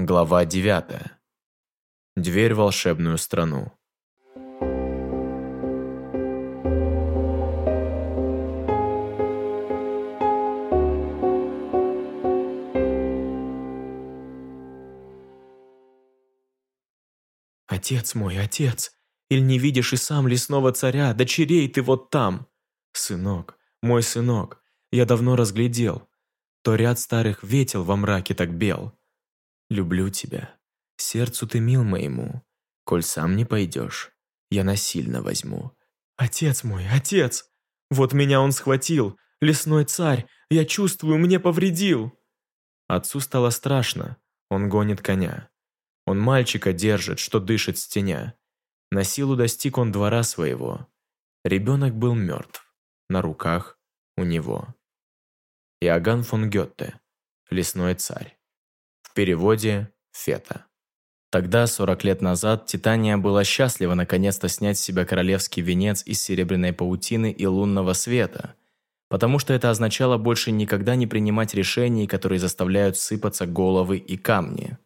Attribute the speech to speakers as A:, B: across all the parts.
A: Глава 9. Дверь в волшебную страну.
B: «Отец мой, отец! Иль не видишь и сам лесного царя, дочерей ты вот там!» «Сынок, мой сынок, я давно разглядел, то ряд старых ветел во мраке так бел. Люблю тебя, сердцу ты мил моему, коль сам не пойдешь, я насильно возьму». «Отец мой, отец! Вот меня он схватил, лесной царь, я чувствую, мне повредил!» Отцу стало страшно, он гонит коня. Он мальчика держит, что дышит стеня. На силу достиг он двора своего. Ребенок был мертв, на руках у него. Иоганн фон Гетте, «Лесной царь». Переводе «Фета». Тогда, 40 лет назад, Титания была счастлива наконец-то снять с себя королевский венец из серебряной паутины и лунного света, потому что это означало больше никогда не принимать решений, которые заставляют сыпаться головы и камни.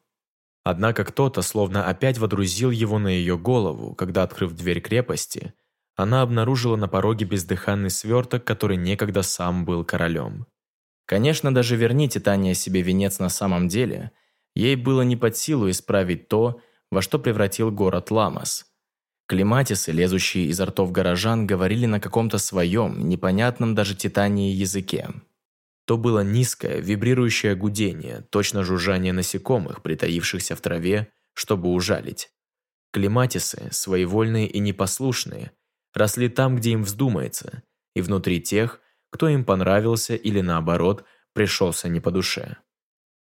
B: Однако кто-то словно опять водрузил его на ее голову, когда, открыв дверь крепости, она обнаружила на пороге бездыханный сверток, который некогда сам был королем. Конечно, даже верни Титания себе венец на самом деле, ей было не под силу исправить то, во что превратил город Ламас. Климатисы, лезущие изо ртов горожан, говорили на каком-то своем, непонятном даже Титании языке. То было низкое, вибрирующее гудение, точно жужжание насекомых, притаившихся в траве, чтобы ужалить. Климатисы, своевольные и непослушные, росли там, где им вздумается, и внутри тех, кто им понравился или наоборот, пришелся не по душе.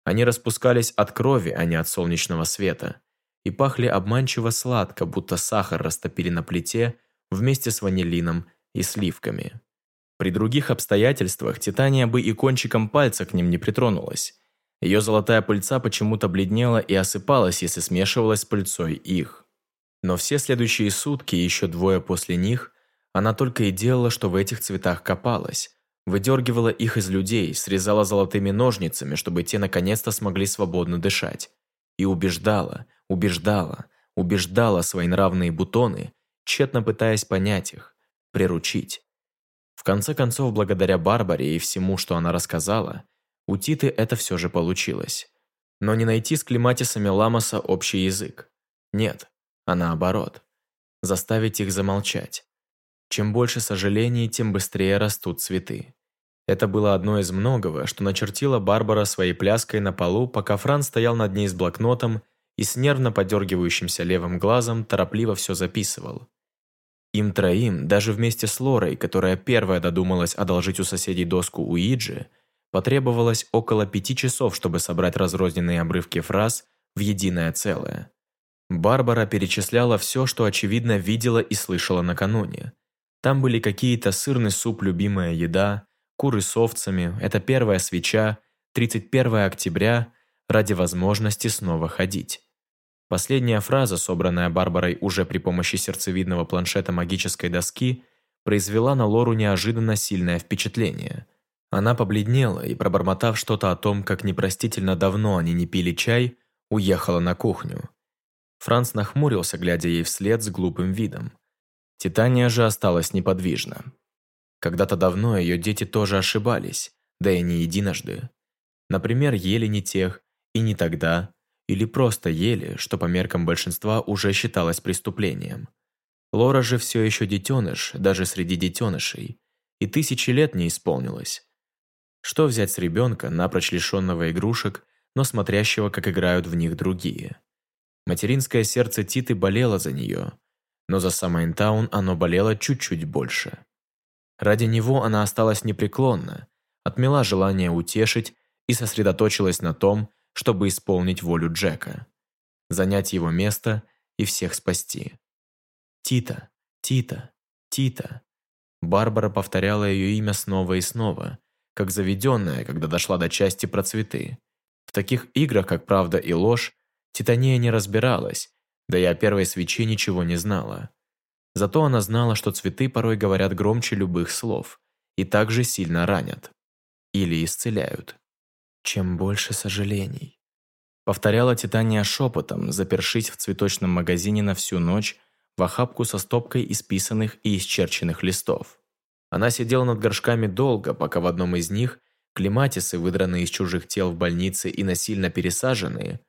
B: Они распускались от крови, а не от солнечного света, и пахли обманчиво сладко, будто сахар растопили на плите вместе с ванилином и сливками. При других обстоятельствах Титания бы и кончиком пальца к ним не притронулась. Ее золотая пыльца почему-то бледнела и осыпалась, если смешивалась с пыльцой их. Но все следующие сутки и еще двое после них она только и делала, что в этих цветах копалась, выдергивала их из людей, срезала золотыми ножницами, чтобы те наконец-то смогли свободно дышать. И убеждала, убеждала, убеждала свои нравные бутоны, тщетно пытаясь понять их, приручить. В конце концов, благодаря Барбаре и всему, что она рассказала, у Титы это все же получилось. Но не найти с климатисами Ламоса общий язык. Нет, а наоборот. Заставить их замолчать. Чем больше сожалений, тем быстрее растут цветы. Это было одно из многого, что начертила Барбара своей пляской на полу, пока Франц стоял над ней с блокнотом и с нервно подергивающимся левым глазом торопливо все записывал. Им троим, даже вместе с Лорой, которая первая додумалась одолжить у соседей доску Уиджи, потребовалось около пяти часов, чтобы собрать разрозненные обрывки фраз в единое целое. Барбара перечисляла все, что очевидно видела и слышала накануне. Там были какие-то сырный суп «Любимая еда», куры с овцами, это первая свеча, 31 октября, ради возможности снова ходить. Последняя фраза, собранная Барбарой уже при помощи сердцевидного планшета магической доски, произвела на Лору неожиданно сильное впечатление. Она побледнела и, пробормотав что-то о том, как непростительно давно они не пили чай, уехала на кухню. Франц нахмурился, глядя ей вслед с глупым видом. Титания же осталась неподвижна. Когда-то давно ее дети тоже ошибались, да и не единожды. Например, ели не тех, и не тогда, или просто ели, что по меркам большинства уже считалось преступлением. Лора же все еще детеныш, даже среди детенышей, и тысячи лет не исполнилось. Что взять с ребенка, напрочь лишенного игрушек, но смотрящего, как играют в них другие? Материнское сердце Титы болело за нее, но за Самайнтаун оно болело чуть-чуть больше. Ради него она осталась непреклонна, отмела желание утешить и сосредоточилась на том, чтобы исполнить волю Джека, занять его место и всех спасти. «Тита, Тита, Тита». Барбара повторяла ее имя снова и снова, как заведенная, когда дошла до части про цветы. В таких играх, как «Правда и ложь», Титания не разбиралась, да и о первой свече ничего не знала. Зато она знала, что цветы порой говорят громче любых слов и также сильно ранят. Или исцеляют. Чем больше сожалений.
C: Повторяла Титания шепотом, запершись в цветочном магазине на всю ночь в охапку со стопкой исписанных и исчерченных листов. Она сидела над горшками долго, пока в одном из них клематисы, выдранные из чужих тел в больнице и насильно пересаженные,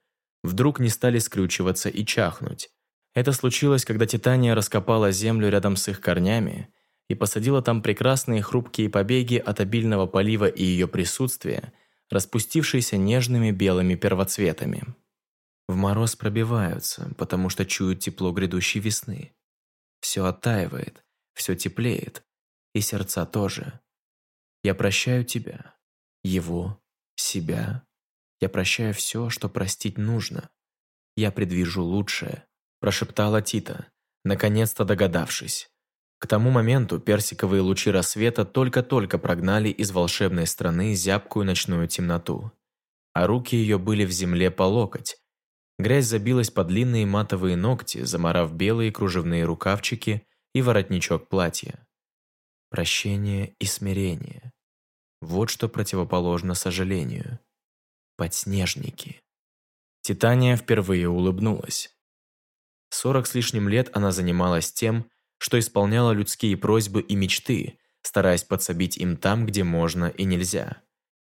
C: вдруг не стали скрючиваться и чахнуть. Это случилось, когда Титания раскопала землю рядом с их корнями и посадила там прекрасные хрупкие побеги от обильного полива и ее присутствия, распустившиеся нежными белыми первоцветами. В мороз пробиваются, потому что чуют тепло грядущей весны. Все оттаивает, все теплеет, и сердца тоже. Я прощаю тебя, его, себя. Я прощаю все, что простить нужно. Я предвижу лучшее, прошептала Тита, наконец-то догадавшись. К тому моменту персиковые лучи рассвета только-только прогнали из волшебной страны зябкую ночную темноту, а руки ее были в земле по локоть. Грязь забилась под длинные матовые ногти, заморав белые кружевные рукавчики и воротничок платья. Прощение и смирение. Вот что противоположно сожалению. Подснежники. Титания впервые улыбнулась. Сорок с лишним лет она занималась тем, что исполняла людские просьбы и мечты, стараясь подсобить им там, где можно и нельзя.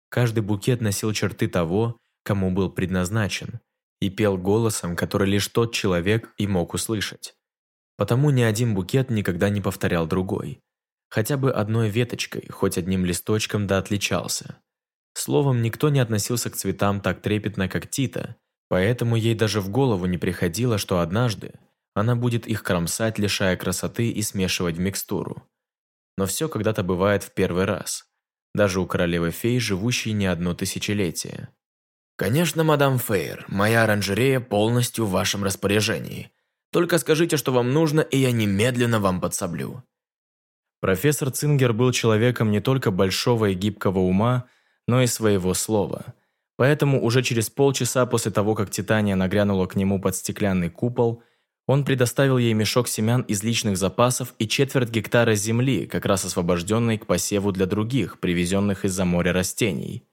C: Каждый букет носил черты того, кому был предназначен, и пел голосом, который лишь тот человек и мог услышать. Потому ни один букет никогда не повторял другой. Хотя бы одной веточкой, хоть одним листочком да отличался. Словом, никто не относился к цветам так трепетно, как Тита, поэтому ей даже в голову не приходило, что однажды она будет их кромсать, лишая красоты и смешивать в микстуру. Но все когда-то бывает в первый раз. Даже у королевы-фей, живущей не одно тысячелетие.
A: «Конечно, мадам Фейр, моя оранжерея полностью в вашем распоряжении. Только скажите, что вам нужно, и я немедленно вам подсоблю».
C: Профессор Цингер был человеком не только большого и гибкого ума, но и своего слова. Поэтому уже через полчаса после того, как Титания нагрянула к нему под стеклянный купол – он предоставил ей мешок семян из личных запасов и четверть гектара земли, как раз освобожденной к посеву для других, привезенных из-за моря растений.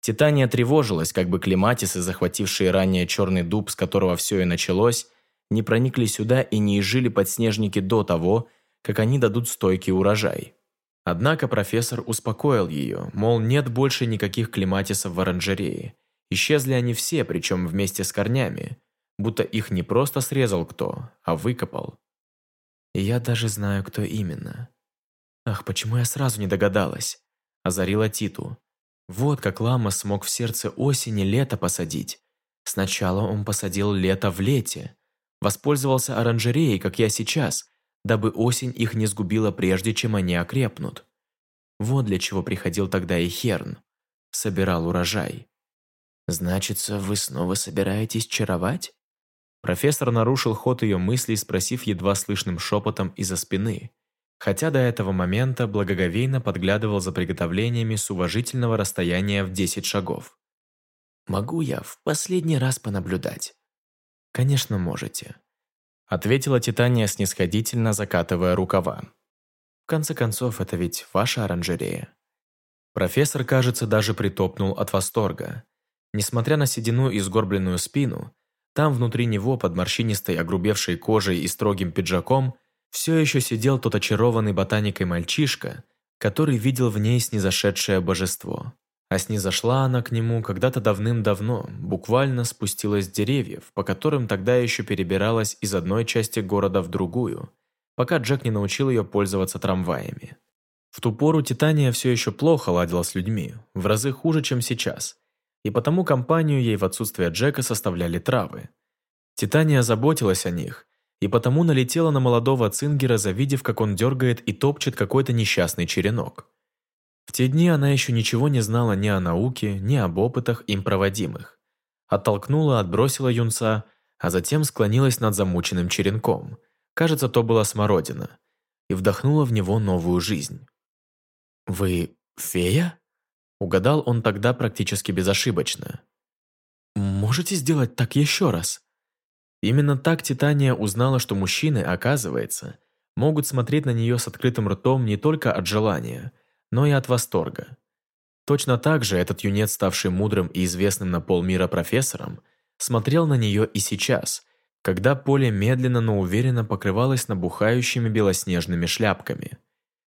C: Титания тревожилась, как бы клематисы, захватившие ранее черный дуб, с которого все и началось, не проникли сюда и не изжили подснежники до того, как они дадут стойкий урожай. Однако профессор успокоил ее, мол, нет больше никаких клематисов в оранжерее. Исчезли они все, причем вместе с корнями – будто их не просто срезал кто, а выкопал. Я даже знаю, кто именно. Ах, почему я сразу не догадалась? Озарила Титу. Вот как Лама смог в сердце осени лето посадить. Сначала он посадил лето в лете. Воспользовался оранжереей, как я сейчас, дабы осень их не сгубила прежде, чем они окрепнут. Вот для чего приходил тогда и Херн. Собирал урожай. «Значится, вы снова собираетесь чаровать?» Профессор нарушил ход ее мыслей, спросив едва слышным шепотом из-за спины, хотя до этого момента благоговейно подглядывал за приготовлениями с уважительного расстояния в 10 шагов. «Могу я в последний раз понаблюдать?» «Конечно, можете», — ответила Титания снисходительно, закатывая рукава. «В конце концов, это ведь ваша оранжерея». Профессор, кажется, даже притопнул от восторга. Несмотря на седину и сгорбленную спину, там внутри него, под морщинистой огрубевшей кожей и строгим пиджаком, все еще сидел тот очарованный ботаникой мальчишка, который видел в ней снизошедшее божество. А снизошла она к нему когда-то давным-давно, буквально спустилась с деревьев, по которым тогда еще перебиралась из одной части города в другую, пока Джек не научил ее пользоваться трамваями. В ту пору Титания все еще плохо ладила с людьми, в разы хуже, чем сейчас – и потому компанию ей в отсутствие Джека составляли травы. Титания заботилась о них, и потому налетела на молодого Цингера, завидев, как он дергает и топчет какой-то несчастный черенок. В те дни она еще ничего не знала ни о науке, ни об опытах им проводимых. Оттолкнула, отбросила юнца, а затем склонилась над замученным черенком. Кажется, то была смородина. И вдохнула в него новую жизнь. «Вы фея?» Угадал он тогда практически безошибочно. «Можете сделать так еще раз?» Именно так Титания узнала, что мужчины, оказывается, могут смотреть на нее с открытым ртом не только от желания, но и от восторга. Точно так же этот юнец, ставший мудрым и известным на полмира профессором,
B: смотрел на нее и сейчас, когда поле медленно, но уверенно покрывалось набухающими белоснежными шляпками.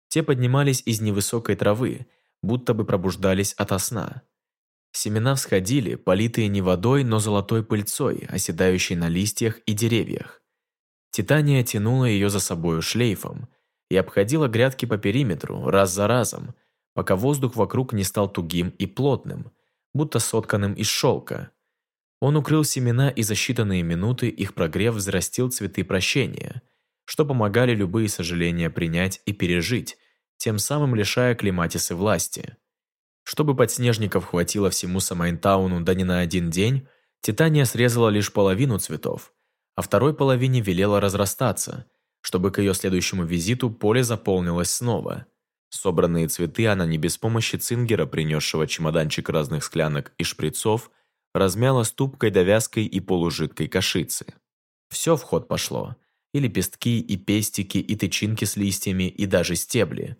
B: Те поднимались из невысокой травы, будто бы пробуждались ото сна. Семена всходили, политые не водой, но золотой пыльцой, оседающей на листьях и деревьях. Титания тянула ее за собою шлейфом и обходила грядки по периметру, раз за разом, пока воздух вокруг не стал тугим и плотным, будто сотканным из шелка. Он укрыл семена и за считанные минуты их прогрев взрастил цветы прощения, что помогали любые сожаления принять и пережить, тем самым лишая Климатисы власти. Чтобы подснежников хватило всему Самайнтауну да не на один день, Титания срезала лишь половину цветов, а второй половине велела разрастаться, чтобы к ее следующему визиту поле заполнилось снова. Собранные цветы она не без помощи цингера, принесшего чемоданчик разных склянок и шприцов, размяла ступкой довязкой и полужидкой кашицы. Все в ход пошло. И лепестки, и пестики, и тычинки с листьями, и даже стебли.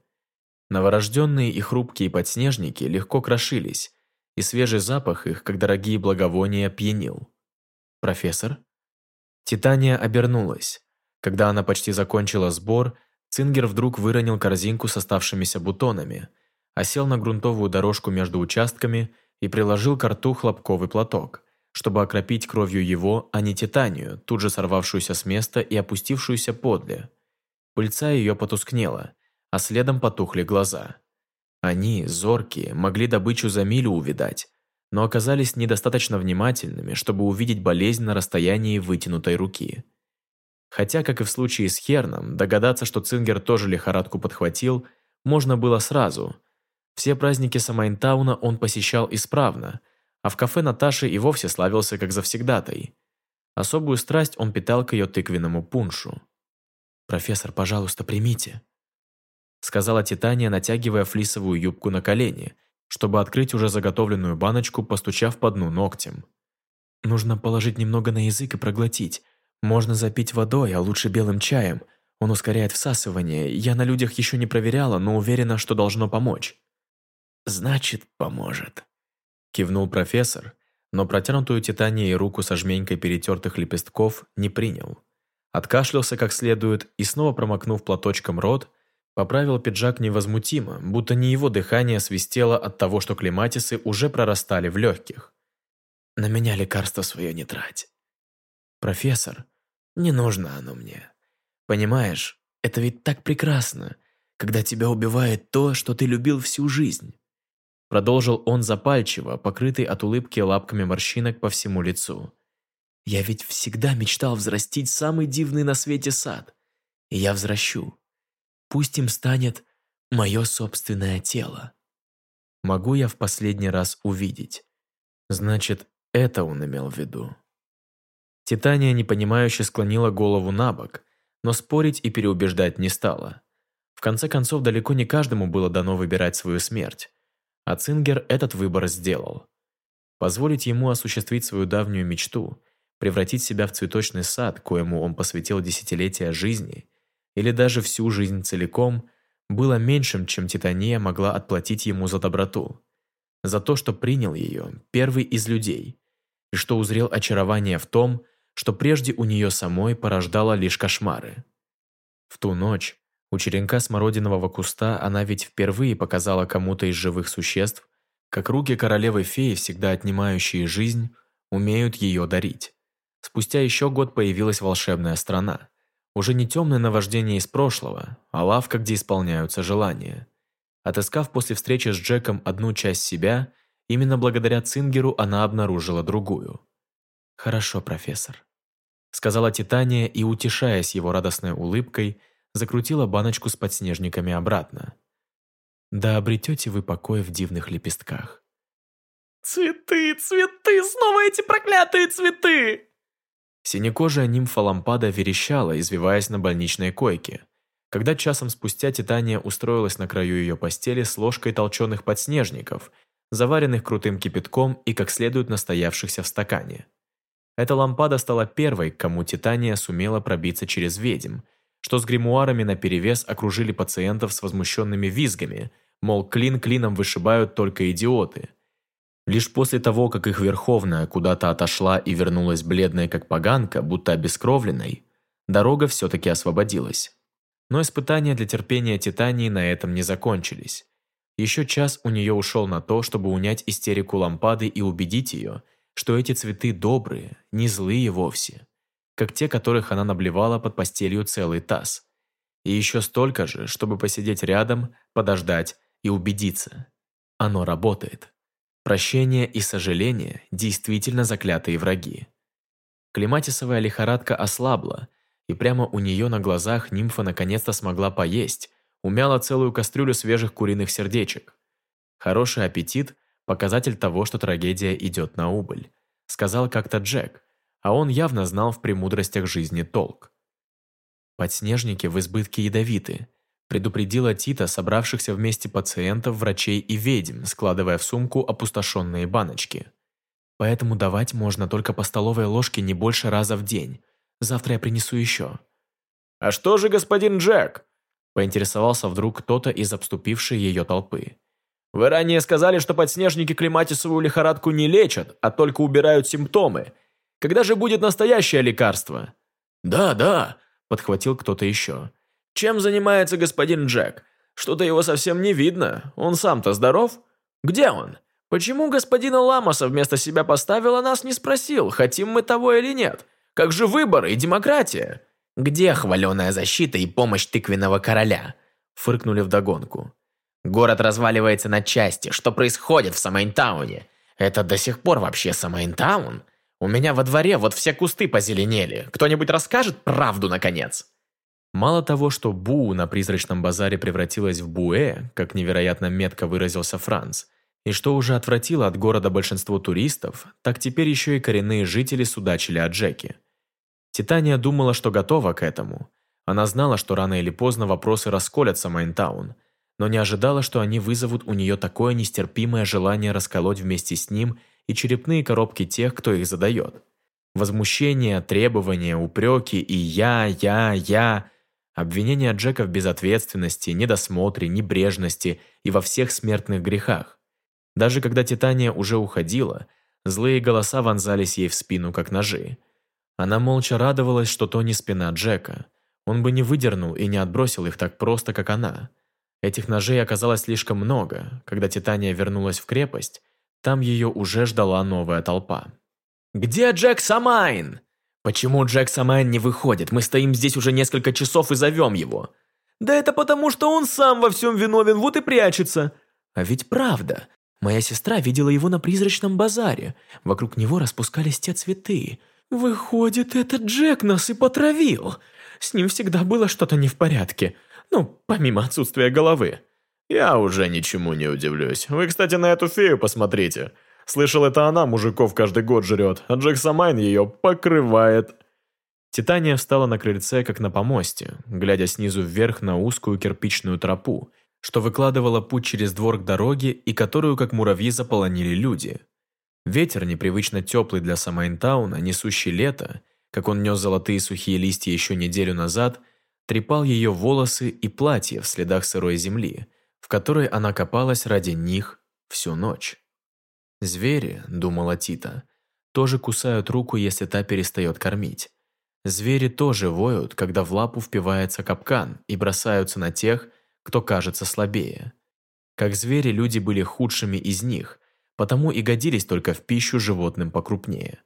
B: Новорожденные и хрупкие подснежники легко крошились, и свежий запах их, как дорогие благовония, пьянил. «Профессор?» Титания обернулась. Когда она почти закончила сбор, Цингер вдруг выронил корзинку с оставшимися бутонами, осел на грунтовую дорожку между участками и приложил к рту хлопковый платок, чтобы окропить кровью его, а не Титанию, тут же сорвавшуюся с места и опустившуюся подле. Пыльца ее потускнела, а следом потухли глаза. Они, зоркие, могли добычу за милю увидать, но оказались недостаточно внимательными, чтобы увидеть болезнь на расстоянии вытянутой руки. Хотя, как и в случае с Херном, догадаться, что Цингер тоже лихорадку подхватил, можно было сразу. Все праздники Самайнтауна он посещал исправно, а в кафе Наташи и вовсе славился как завсегдатай. Особую страсть он питал к ее тыквенному пуншу. «Профессор, пожалуйста, примите», сказала Титания, натягивая флисовую юбку на колени, чтобы открыть уже заготовленную баночку, постучав по дну ногтем. «Нужно положить немного на язык и проглотить. Можно запить водой, а лучше белым чаем. Он ускоряет всасывание. Я на людях еще не проверяла, но уверена, что должно помочь». «Значит, поможет», – кивнул профессор, но протянутую Титанией руку со жменькой перетертых лепестков не принял. Откашлялся как следует и, снова промокнув платочком рот, Поправил пиджак невозмутимо, будто не его дыхание свистело от того, что клематисы уже прорастали в легких. «На меня лекарство свое не трать». «Профессор, не нужно оно мне. Понимаешь, это ведь так прекрасно, когда тебя убивает то, что ты любил всю жизнь». Продолжил он запальчиво, покрытый от улыбки лапками морщинок по всему лицу. «Я ведь всегда мечтал взрастить самый дивный на свете сад. И я взращу. Пусть им станет мое собственное тело. Могу я в последний раз увидеть? Значит, это он имел в виду. Титания непонимающе склонила голову на бок, но спорить и переубеждать не стала. В конце концов, далеко не каждому было дано выбирать свою смерть, а Цингер этот выбор сделал. Позволить ему осуществить свою давнюю мечту, превратить себя в цветочный сад, коему он посвятил десятилетия жизни – или даже всю жизнь целиком, было меньшим, чем Титания могла отплатить ему за доброту. За то, что принял ее, первый из людей, и что узрел очарование в том, что прежде у нее самой порождало лишь кошмары. В ту ночь у черенка смородинового куста она ведь впервые показала кому-то из живых существ, как руки королевы-феи, всегда отнимающие жизнь, умеют ее дарить. Спустя еще год появилась волшебная страна, уже не темное наваждение из прошлого, а лавка, где исполняются желания. Отыскав после встречи с Джеком одну часть себя, именно благодаря Цингеру она обнаружила другую. «Хорошо, профессор», — сказала Титания и, утешаясь его радостной улыбкой, закрутила баночку с подснежниками обратно. «Да обретете вы покой в дивных лепестках».
D: «Цветы, цветы, снова эти проклятые цветы!»
B: Синекожая нимфа лампада верещала, извиваясь на больничной койке. Когда часом спустя Титания устроилась на краю ее постели с ложкой толченых подснежников, заваренных крутым кипятком и как следует настоявшихся в стакане. Эта лампада стала первой, к кому Титания сумела пробиться через ведьм, что с гримуарами наперевес окружили пациентов с возмущенными визгами, мол, клин клином вышибают только идиоты.
C: Лишь после того, как их Верховная куда-то отошла и вернулась бледная как поганка, будто обескровленной, дорога все-таки освободилась. Но испытания для терпения Титании на этом не закончились. Еще час у нее ушел на то, чтобы унять истерику лампады и убедить ее, что эти цветы добрые, не злые вовсе, как те, которых она наблевала под постелью целый таз. И еще столько же, чтобы посидеть рядом, подождать и убедиться. Оно работает. Прощение и сожаление – действительно заклятые враги. Климатисовая лихорадка ослабла, и прямо у нее на глазах нимфа наконец-то смогла поесть, умяла целую кастрюлю свежих куриных сердечек. Хороший аппетит – показатель того, что трагедия идет на убыль, сказал как-то Джек, а он явно знал в премудростях жизни толк. Подснежники в избытке ядовиты – предупредила Тита собравшихся вместе пациентов, врачей и ведьм, складывая в сумку опустошенные баночки. Поэтому давать можно только по столовой ложке не больше раза в день. Завтра я принесу еще.
A: «А что же господин Джек?»
C: поинтересовался вдруг кто-то из обступившей ее толпы.
A: «Вы ранее сказали, что подснежники климатисовую лихорадку не лечат, а только убирают симптомы. Когда же будет настоящее лекарство?»
C: «Да, да», – подхватил кто-то еще.
A: Чем занимается господин Джек? Что-то его совсем не видно. Он сам-то здоров? Где он? Почему господина Ламоса вместо себя поставил, а нас не спросил, хотим мы того или нет? Как же выборы и демократия?
E: Где хваленая защита и помощь тыквенного короля? Фыркнули вдогонку. Город разваливается на части. Что происходит в Самайнтауне? Это до сих пор вообще Самайнтаун? У меня во дворе вот все кусты позеленели. Кто-нибудь расскажет правду, наконец?
C: Мало того, что Бу на призрачном базаре превратилась в Буэ, как невероятно метко выразился Франц, и что уже отвратило от города большинство туристов, так теперь еще и коренные жители судачили о Джеке. Титания думала, что готова к этому. Она знала, что рано или поздно вопросы расколятся Майнтаун, но не ожидала, что они вызовут у нее такое нестерпимое желание расколоть вместе с ним и черепные коробки тех, кто их задает. Возмущение, требования, упреки и «я, я, я» Обвинения Джека в безответственности, недосмотре, небрежности и во всех смертных грехах. Даже когда Титания уже уходила, злые голоса вонзались ей в спину, как ножи. Она молча радовалась, что то не спина Джека. Он бы не выдернул и не отбросил их так просто, как она. Этих ножей оказалось слишком много. Когда Титания вернулась в крепость, там ее уже ждала новая толпа.
A: «Где Джек Самайн?»
E: «Почему Джек Самайн не выходит? Мы стоим здесь уже несколько часов и зовем его».
A: «Да это потому, что он сам во всем виновен, вот и прячется».
B: «А ведь правда. Моя сестра видела его на призрачном базаре. Вокруг него распускались те цветы. Выходит, этот Джек нас и потравил. С ним всегда было что-то не в порядке. Ну, помимо отсутствия головы».
A: «Я уже ничему не удивлюсь. Вы, кстати, на эту фею посмотрите». Слышал, это она мужиков каждый год жрет, а Джек Самайн ее покрывает.
C: Титания встала на крыльце, как на помосте, глядя снизу вверх на узкую кирпичную тропу, что выкладывала путь через двор к дороге и которую, как муравьи, заполонили люди. Ветер, непривычно теплый для Самайнтауна, несущий лето, как он нес золотые сухие листья еще неделю назад, трепал ее волосы и платье в следах сырой земли, в которой она копалась ради них всю ночь. Звери, думала Тита, тоже кусают руку, если та перестает кормить. Звери тоже воют, когда в лапу впивается капкан и бросаются на тех, кто кажется слабее. Как звери, люди были худшими из них, потому и годились только в пищу животным покрупнее.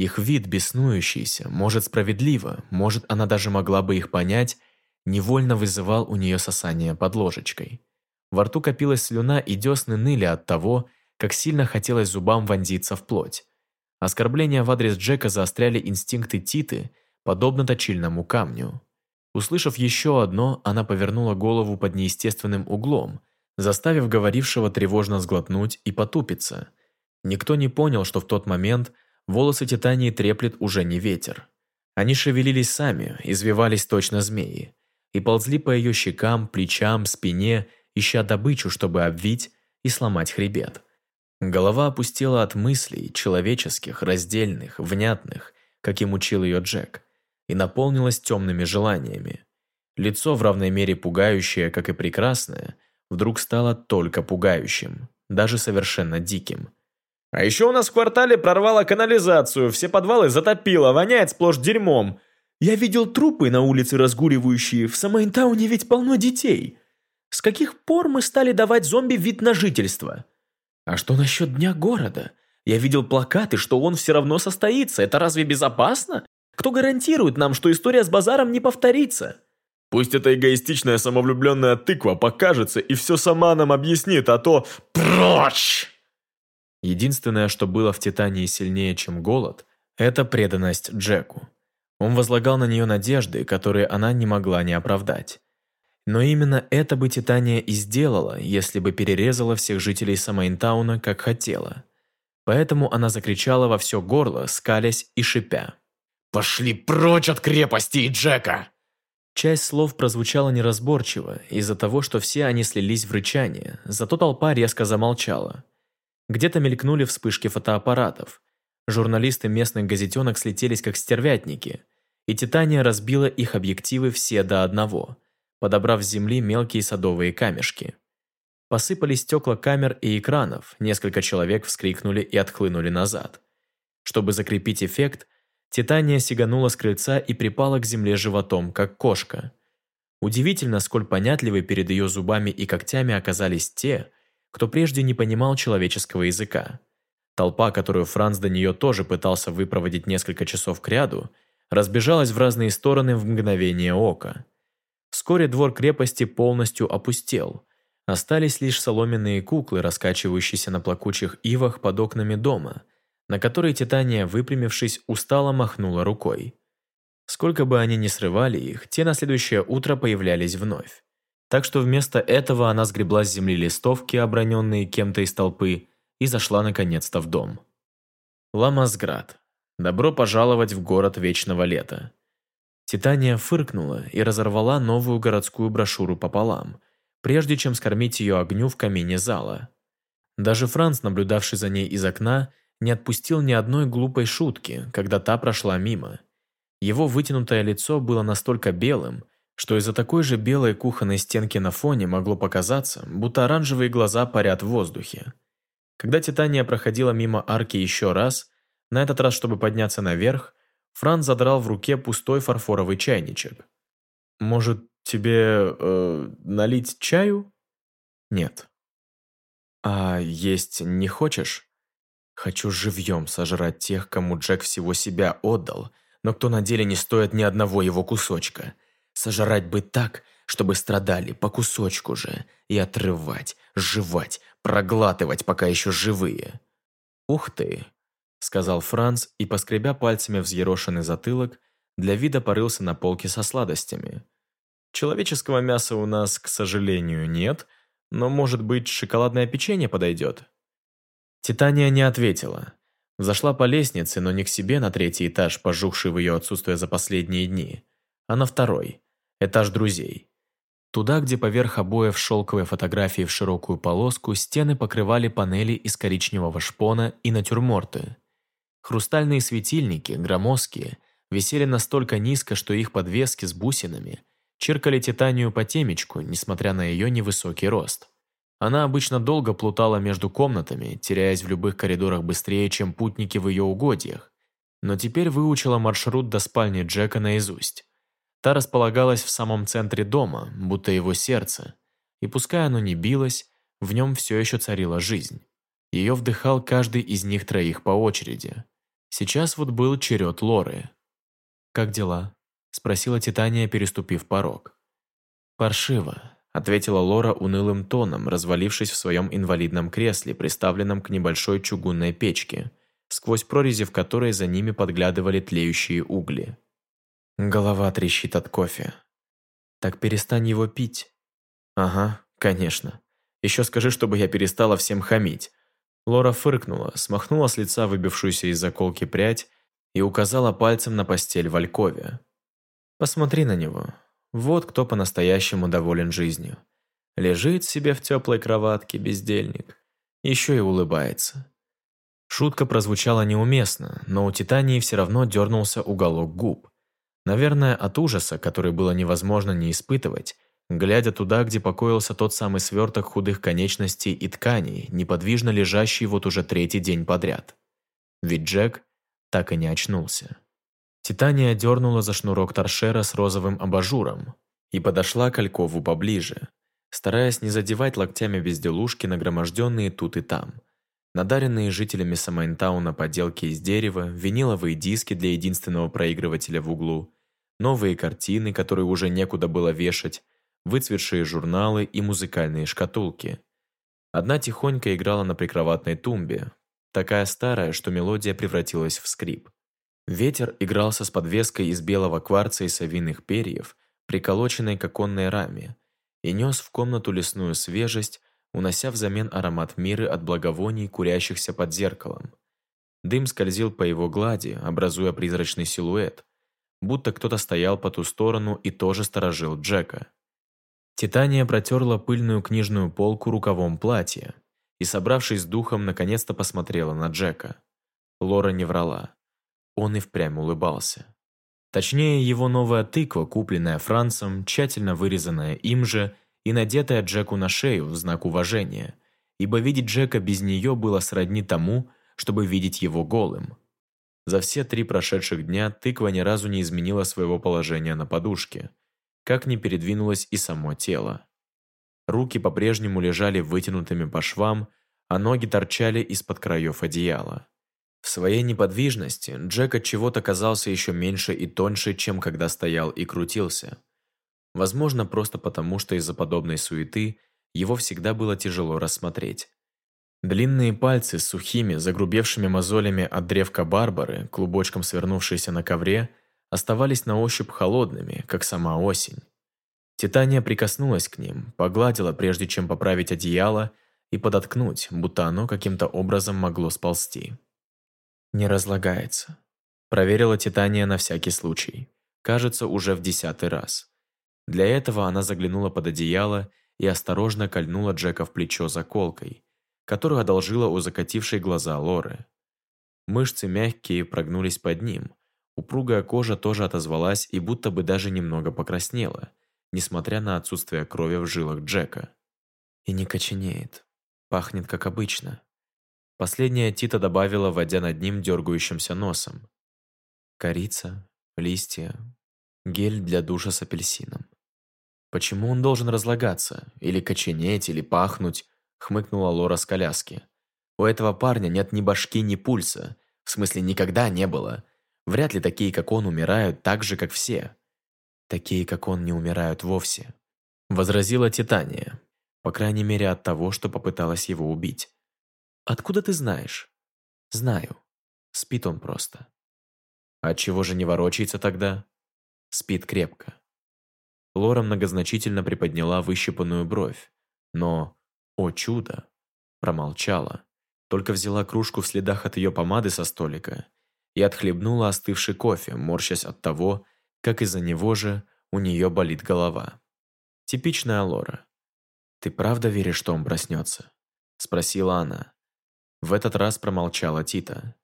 C: Их вид беснующийся, может справедливо, может она даже могла бы их понять, невольно вызывал у нее сосание под ложечкой. Во рту копилась слюна, и десны ныли от того, как сильно хотелось зубам вонзиться в плоть. Оскорбления в адрес Джека заостряли инстинкты Титы, подобно точильному камню. Услышав еще одно, она повернула голову под неестественным углом, заставив говорившего тревожно сглотнуть и потупиться. Никто не понял, что в тот момент волосы Титании треплет уже не ветер. Они шевелились сами, извивались точно змеи, и ползли по ее щекам, плечам, спине, ища добычу, чтобы обвить и сломать хребет. Голова опустела от мыслей, человеческих, раздельных, внятных, каким учил ее Джек, и наполнилась темными желаниями. Лицо, в равной мере пугающее, как и прекрасное, вдруг стало только пугающим, даже совершенно диким.
A: А еще у нас в квартале прорвало канализацию, все подвалы затопило, воняет сплошь дерьмом. Я видел трупы на улице разгуливающие, в Самайнтауне ведь полно детей. С каких пор мы стали давать зомби вид на жительство? А что насчет Дня города? Я видел плакаты, что он все равно состоится. Это разве безопасно? Кто гарантирует нам, что история с базаром не повторится? Пусть эта эгоистичная самовлюбленная тыква покажется и все сама нам объяснит, а то прочь!
B: Единственное, что было в Титании сильнее, чем голод, это преданность Джеку. Он возлагал на нее надежды, которые она не могла не оправдать. Но именно это бы Титания и сделала, если бы перерезала всех жителей Самайнтауна, как хотела. Поэтому она закричала во все горло, скалясь и шипя.
E: «Пошли прочь от крепости Джека!»
B: Часть слов прозвучала неразборчиво из-за того, что все они слились в рычание, зато толпа резко замолчала. Где-то мелькнули вспышки фотоаппаратов. Журналисты местных газетенок слетелись как стервятники, и Титания разбила их объективы все до одного, подобрав с земли мелкие садовые камешки. Посыпались стекла камер и экранов, несколько человек вскрикнули и отхлынули назад. Чтобы закрепить эффект, Титания сиганула с крыльца и припала к земле животом, как кошка. Удивительно, сколь понятливы перед ее зубами и когтями оказались те, кто прежде не понимал человеческого языка. Толпа, которую Франц до нее тоже пытался выпроводить несколько часов кряду, разбежалась в разные стороны в мгновение ока. Вскоре двор крепости полностью опустел. Остались лишь соломенные куклы, раскачивающиеся на плакучих ивах под окнами дома, на которые Титания, выпрямившись, устало махнула рукой. Сколько бы они ни срывали их, те на следующее утро появлялись вновь. Так что вместо этого она сгребла с земли листовки, оброненные кем-то из толпы, и зашла наконец-то в дом. Ламасград. Добро пожаловать в город вечного лета. Титания фыркнула и разорвала новую городскую брошюру пополам, прежде чем скормить ее огню в камине зала. Даже Франц, наблюдавший за ней из окна, не отпустил ни одной глупой шутки, когда та прошла мимо. Его вытянутое лицо было настолько белым, что из-за такой же белой кухонной стенки на фоне могло показаться, будто оранжевые глаза парят в воздухе. Когда Титания проходила мимо арки еще раз, на этот раз, чтобы подняться наверх, Франц задрал в руке пустой фарфоровый чайничек. «Может, тебе э, налить чаю?» «Нет». «А есть не хочешь?» «Хочу живьем сожрать тех, кому Джек всего себя отдал, но кто на деле не стоит ни одного его кусочка. Сожрать бы так, чтобы страдали по кусочку же, и отрывать, жевать, проглатывать, пока еще живые. «Ух ты!» – сказал Франц и, поскребя пальцами взъерошенный затылок, для вида порылся на полке со сладостями. «Человеческого мяса у нас, к сожалению, нет, но, может быть, шоколадное печенье подойдет?» Титания не ответила. Взошла по лестнице, но не к себе на третий этаж, пожухший в ее отсутствие за последние дни, а на второй, этаж друзей. Туда, где поверх обоев шелковой фотографии в широкую полоску, стены покрывали панели из коричневого шпона и натюрморты. Хрустальные светильники, громоздкие, висели настолько низко, что их подвески с бусинами чиркали титанию по темечку, несмотря на ее невысокий рост. Она обычно долго плутала между комнатами, теряясь в любых коридорах быстрее, чем путники в ее угодьях, но теперь выучила маршрут до спальни Джека наизусть. Та располагалась в самом центре дома, будто его сердце, и пускай оно не билось, в нем все еще царила жизнь. Ее вдыхал каждый из них троих по очереди. Сейчас вот был черед Лоры. «Как дела?» – спросила Титания, переступив порог. «Паршиво», – ответила Лора унылым тоном, развалившись в своем инвалидном кресле, приставленном к небольшой чугунной печке, сквозь прорези в которой за ними подглядывали тлеющие угли. Голова трещит от кофе. Так перестань его пить. Ага, конечно. Еще скажи, чтобы я перестала всем хамить. Лора фыркнула, смахнула с лица выбившуюся из заколки прядь и указала пальцем на постель в Алькове. Посмотри на него. Вот кто по-настоящему доволен жизнью. Лежит себе в теплой кроватке бездельник. Еще и улыбается. Шутка прозвучала неуместно, но у Титании все равно дернулся уголок губ. Наверное, от ужаса, который было невозможно не испытывать,
C: глядя туда, где покоился тот самый сверток худых конечностей и тканей, неподвижно лежащий вот уже третий день подряд. Ведь Джек так и не очнулся. Титания дернула за шнурок торшера с розовым абажуром и подошла к Алькову поближе, стараясь не задевать локтями безделушки, нагроможденные тут и там. Надаренные жителями Самайнтауна поделки из дерева, виниловые диски для единственного проигрывателя в углу, новые картины, которые уже некуда было вешать, выцветшие журналы и музыкальные шкатулки. Одна тихонько играла на прикроватной тумбе, такая старая, что мелодия превратилась в скрип. Ветер игрался с подвеской из белого кварца и совиных перьев, приколоченной к оконной раме, и нес в комнату лесную свежесть, унося взамен аромат миры от благовоний, курящихся под зеркалом. Дым скользил по его глади, образуя призрачный силуэт, будто кто-то стоял по ту сторону и тоже сторожил Джека. Титания протерла пыльную книжную полку рукавом платья и, собравшись с духом, наконец-то посмотрела на Джека. Лора не врала. Он и впрямь улыбался. Точнее, его новая тыква, купленная Францем, тщательно вырезанная им же и надетая Джеку на шею в знак уважения, ибо видеть Джека без нее было сродни тому, чтобы видеть его голым. За все три прошедших дня тыква ни разу не изменила своего положения на подушке, как не передвинулось и само тело. Руки по-прежнему лежали вытянутыми по швам, а ноги торчали из-под краев одеяла. В своей неподвижности Джек от чего-то казался еще меньше и тоньше, чем когда стоял и крутился. Возможно, просто потому, что из-за подобной суеты его всегда было тяжело рассмотреть. Длинные пальцы с сухими, загрубевшими мозолями от древка Барбары, клубочком свернувшиеся на ковре, оставались на ощупь холодными, как сама осень. Титания прикоснулась к ним, погладила, прежде чем поправить одеяло, и подоткнуть, будто оно каким-то образом могло сползти. Не разлагается. Проверила Титания на всякий случай. Кажется, уже в десятый раз. Для этого она заглянула под одеяло и осторожно кольнула Джека в плечо заколкой, которую одолжила у закатившей глаза Лоры. Мышцы мягкие прогнулись под ним. Упругая кожа тоже отозвалась и будто бы даже немного покраснела, несмотря на отсутствие крови в жилах Джека. И не коченеет. Пахнет как обычно. Последняя Тита добавила, водя над ним дергающимся носом. Корица, листья, гель для душа с апельсином. Почему он должен разлагаться? Или коченеть, или пахнуть? Хмыкнула Лора с коляски. У этого парня нет ни башки, ни пульса. В смысле, никогда не было. Вряд ли такие, как он, умирают так же, как все. Такие, как он, не умирают вовсе. Возразила Титания. По крайней мере, от того, что попыталась его убить. «Откуда ты знаешь?» «Знаю. Спит он просто». «А чего же не ворочается тогда?» «Спит крепко». Лора многозначительно приподняла выщипанную бровь, но, о чудо, промолчала, только взяла кружку в следах от ее помады со столика и отхлебнула остывший кофе, морщась от того, как из-за него же у нее болит голова. Типичная Лора. «Ты правда веришь, что он проснется?» – спросила она. В этот раз промолчала Тита.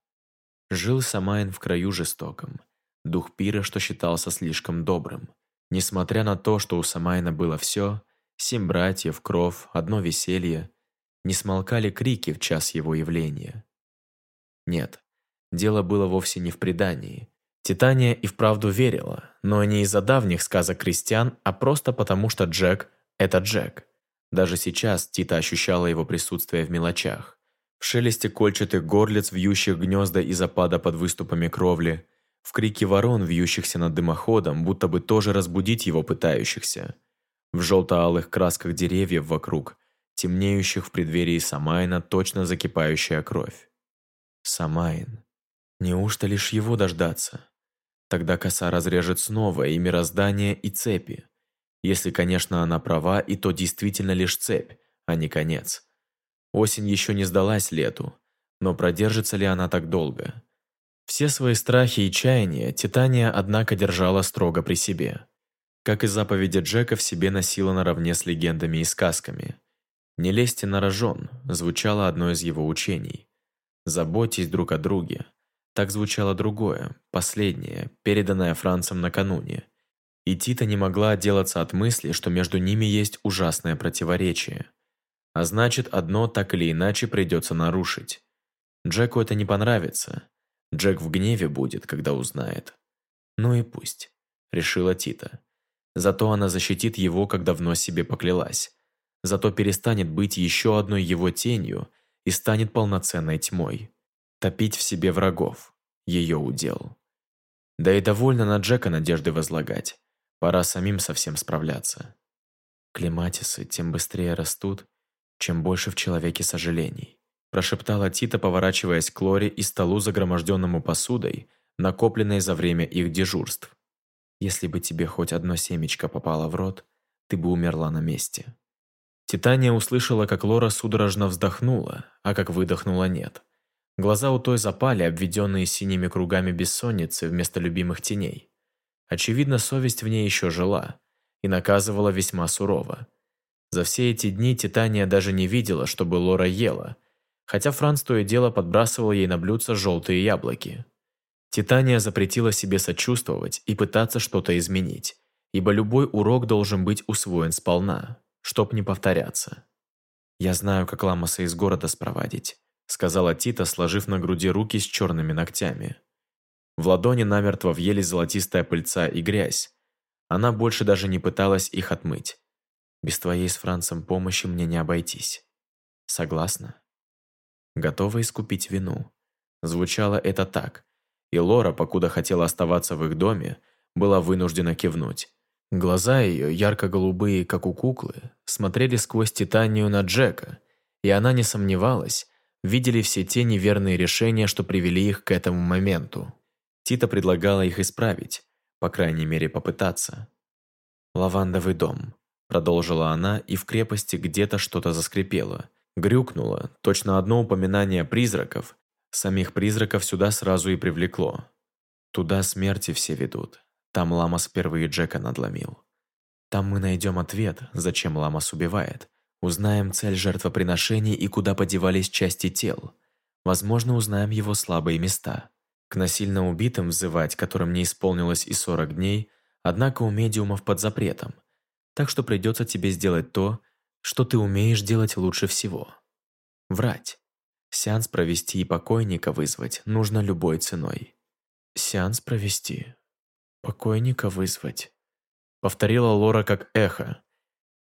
C: Жил Самайн в краю жестоком. Дух пира, что считался слишком добрым. Несмотря на то, что у Самайна было все, семь братьев, кров, одно веселье, не смолкали крики в час его явления. Нет, дело было вовсе не в предании. Титания и вправду верила, но не из-за давних сказок крестьян, а просто потому, что Джек – это Джек. Даже сейчас Тита ощущала его присутствие в мелочах в шелесте кольчатых горлиц, вьющих гнезда из опада под выступами кровли, в крике ворон, вьющихся над дымоходом, будто бы тоже разбудить его пытающихся, в желто-алых красках деревьев вокруг, темнеющих в преддверии Самайна точно закипающая кровь. Самайн. Неужто лишь его дождаться? Тогда коса разрежет снова и мироздание, и цепи. Если, конечно, она права, и то действительно лишь цепь, а не конец. Осень еще не сдалась лету, но продержится ли она так долго? Все свои страхи и чаяния Титания, однако, держала строго при себе. Как и заповеди Джека в себе носила наравне с легендами и сказками. «Не лезьте на рожон» звучало одно из его учений. «Заботьтесь друг о друге». Так звучало другое, последнее, переданное Францем накануне.
B: И Тита не могла отделаться от мысли, что между ними есть ужасное противоречие. А значит, одно так или иначе придется нарушить. Джеку это не понравится. Джек в гневе будет, когда узнает. Ну и пусть, решила Тита. Зато она защитит его, как давно себе поклялась. Зато перестанет быть еще одной его тенью и станет полноценной тьмой. Топить в себе врагов. Ее удел. Да и довольно на Джека надежды возлагать. Пора самим совсем справляться. Клематисы тем быстрее растут, чем больше в человеке сожалений. Прошептала Тита, поворачиваясь к Лоре и столу, загроможденному посудой, накопленной за время их дежурств. Если бы тебе хоть одно семечко попало в рот, ты бы умерла на месте. Титания услышала, как Лора судорожно вздохнула, а как выдохнула нет. Глаза у той запали, обведенные синими кругами бессонницы вместо любимых теней. Очевидно, совесть в ней еще жила и наказывала весьма сурово. За все эти дни Титания даже не видела, чтобы Лора ела, хотя Франц то и дело подбрасывал ей на блюдце желтые яблоки. Титания запретила себе сочувствовать и пытаться что-то изменить, ибо любой урок должен быть усвоен сполна, чтоб не повторяться. «Я знаю, как Ламаса из города спровадить», сказала Тита, сложив на груди руки с черными ногтями. В ладони намертво въелись золотистая пыльца и грязь. Она больше даже не пыталась их отмыть. Без твоей с Францем помощи мне не обойтись. Согласна? Готова искупить вину. Звучало это так, и Лора, покуда хотела оставаться в их доме, была вынуждена кивнуть. Глаза ее, ярко-голубые, как у куклы, смотрели сквозь титанию на Джека, и она не сомневалась, видели все те неверные решения, что привели их к этому моменту. Тита предлагала их исправить, по крайней мере попытаться. «Лавандовый дом», – продолжила она, и в крепости где-то что-то заскрипело. Грюкнуло, точно одно упоминание призраков, Самих призраков сюда сразу и привлекло. Туда смерти все ведут. Там Ламас впервые Джека надломил. Там мы найдем ответ, зачем Ламас убивает. Узнаем цель жертвоприношений и куда подевались части тел. Возможно, узнаем его слабые места. К насильно убитым взывать, которым не исполнилось и 40 дней, однако у медиумов под запретом. Так что придется тебе сделать то, что ты умеешь делать лучше всего. Врать. Сеанс провести и покойника вызвать нужно любой ценой. Сеанс провести. Покойника вызвать. Повторила Лора как эхо.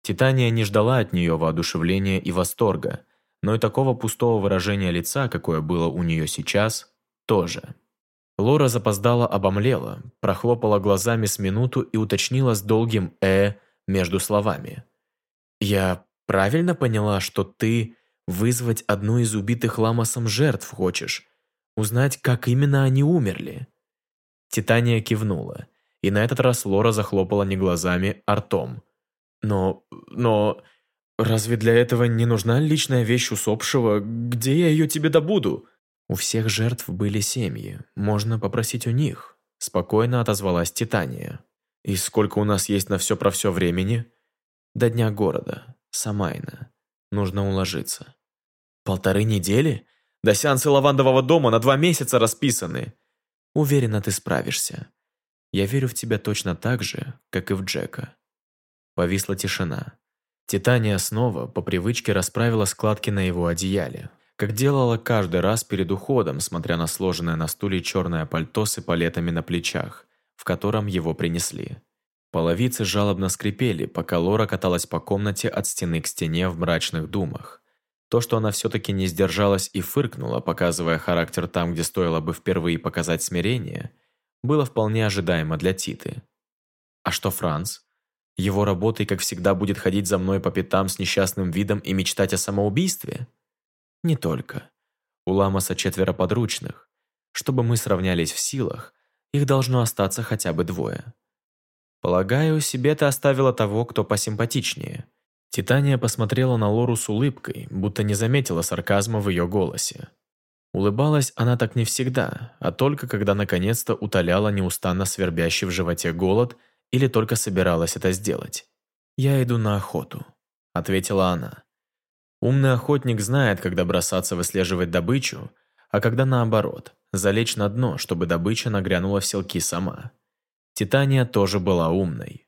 B: Титания не ждала от нее воодушевления и восторга, но и такого пустого выражения лица, какое было у нее сейчас, тоже. Лора запоздала обомлела, прохлопала глазами с минуту и уточнила с долгим «э» между словами. «Я правильно поняла, что ты Вызвать одну из убитых Ламосом жертв хочешь? Узнать, как именно они умерли?» Титания кивнула, и на этот раз Лора захлопала не глазами, а ртом. «Но... но... разве для этого не нужна личная вещь усопшего? Где я ее тебе добуду?» «У всех жертв были семьи, можно попросить у них», спокойно отозвалась Титания. «И сколько у нас есть на все про все времени?» «До дня города, Самайна. Нужно уложиться. Полторы недели? До сеанса лавандового дома на два месяца расписаны. Уверена, ты справишься. Я верю в тебя точно так же, как и в Джека. Повисла тишина. Титания снова, по привычке, расправила складки на его одеяле, как делала каждый раз перед уходом, смотря на сложенное на стуле черное пальто с эполетами на плечах, в котором его принесли. Половицы жалобно скрипели, пока Лора каталась по комнате от стены к стене в мрачных думах. То, что она все-таки не сдержалась и фыркнула, показывая характер там, где стоило бы впервые показать смирение, было вполне ожидаемо для Титы. А что Франц? Его работой, как всегда, будет ходить за мной по пятам с несчастным видом и мечтать о самоубийстве? Не только. У Ламаса четверо подручных. Чтобы мы сравнялись в силах, их должно остаться хотя бы двое. Полагаю, себе ты оставила того, кто посимпатичнее. Титания посмотрела на Лору с улыбкой, будто не заметила сарказма в ее голосе. Улыбалась она так не всегда, а только когда наконец-то утоляла неустанно свербящий в животе голод или только собиралась это сделать. «Я иду на охоту», — ответила она. Умный охотник знает, когда бросаться выслеживать добычу, а когда наоборот, залечь на дно, чтобы добыча нагрянула в селки сама.
C: Титания тоже была умной.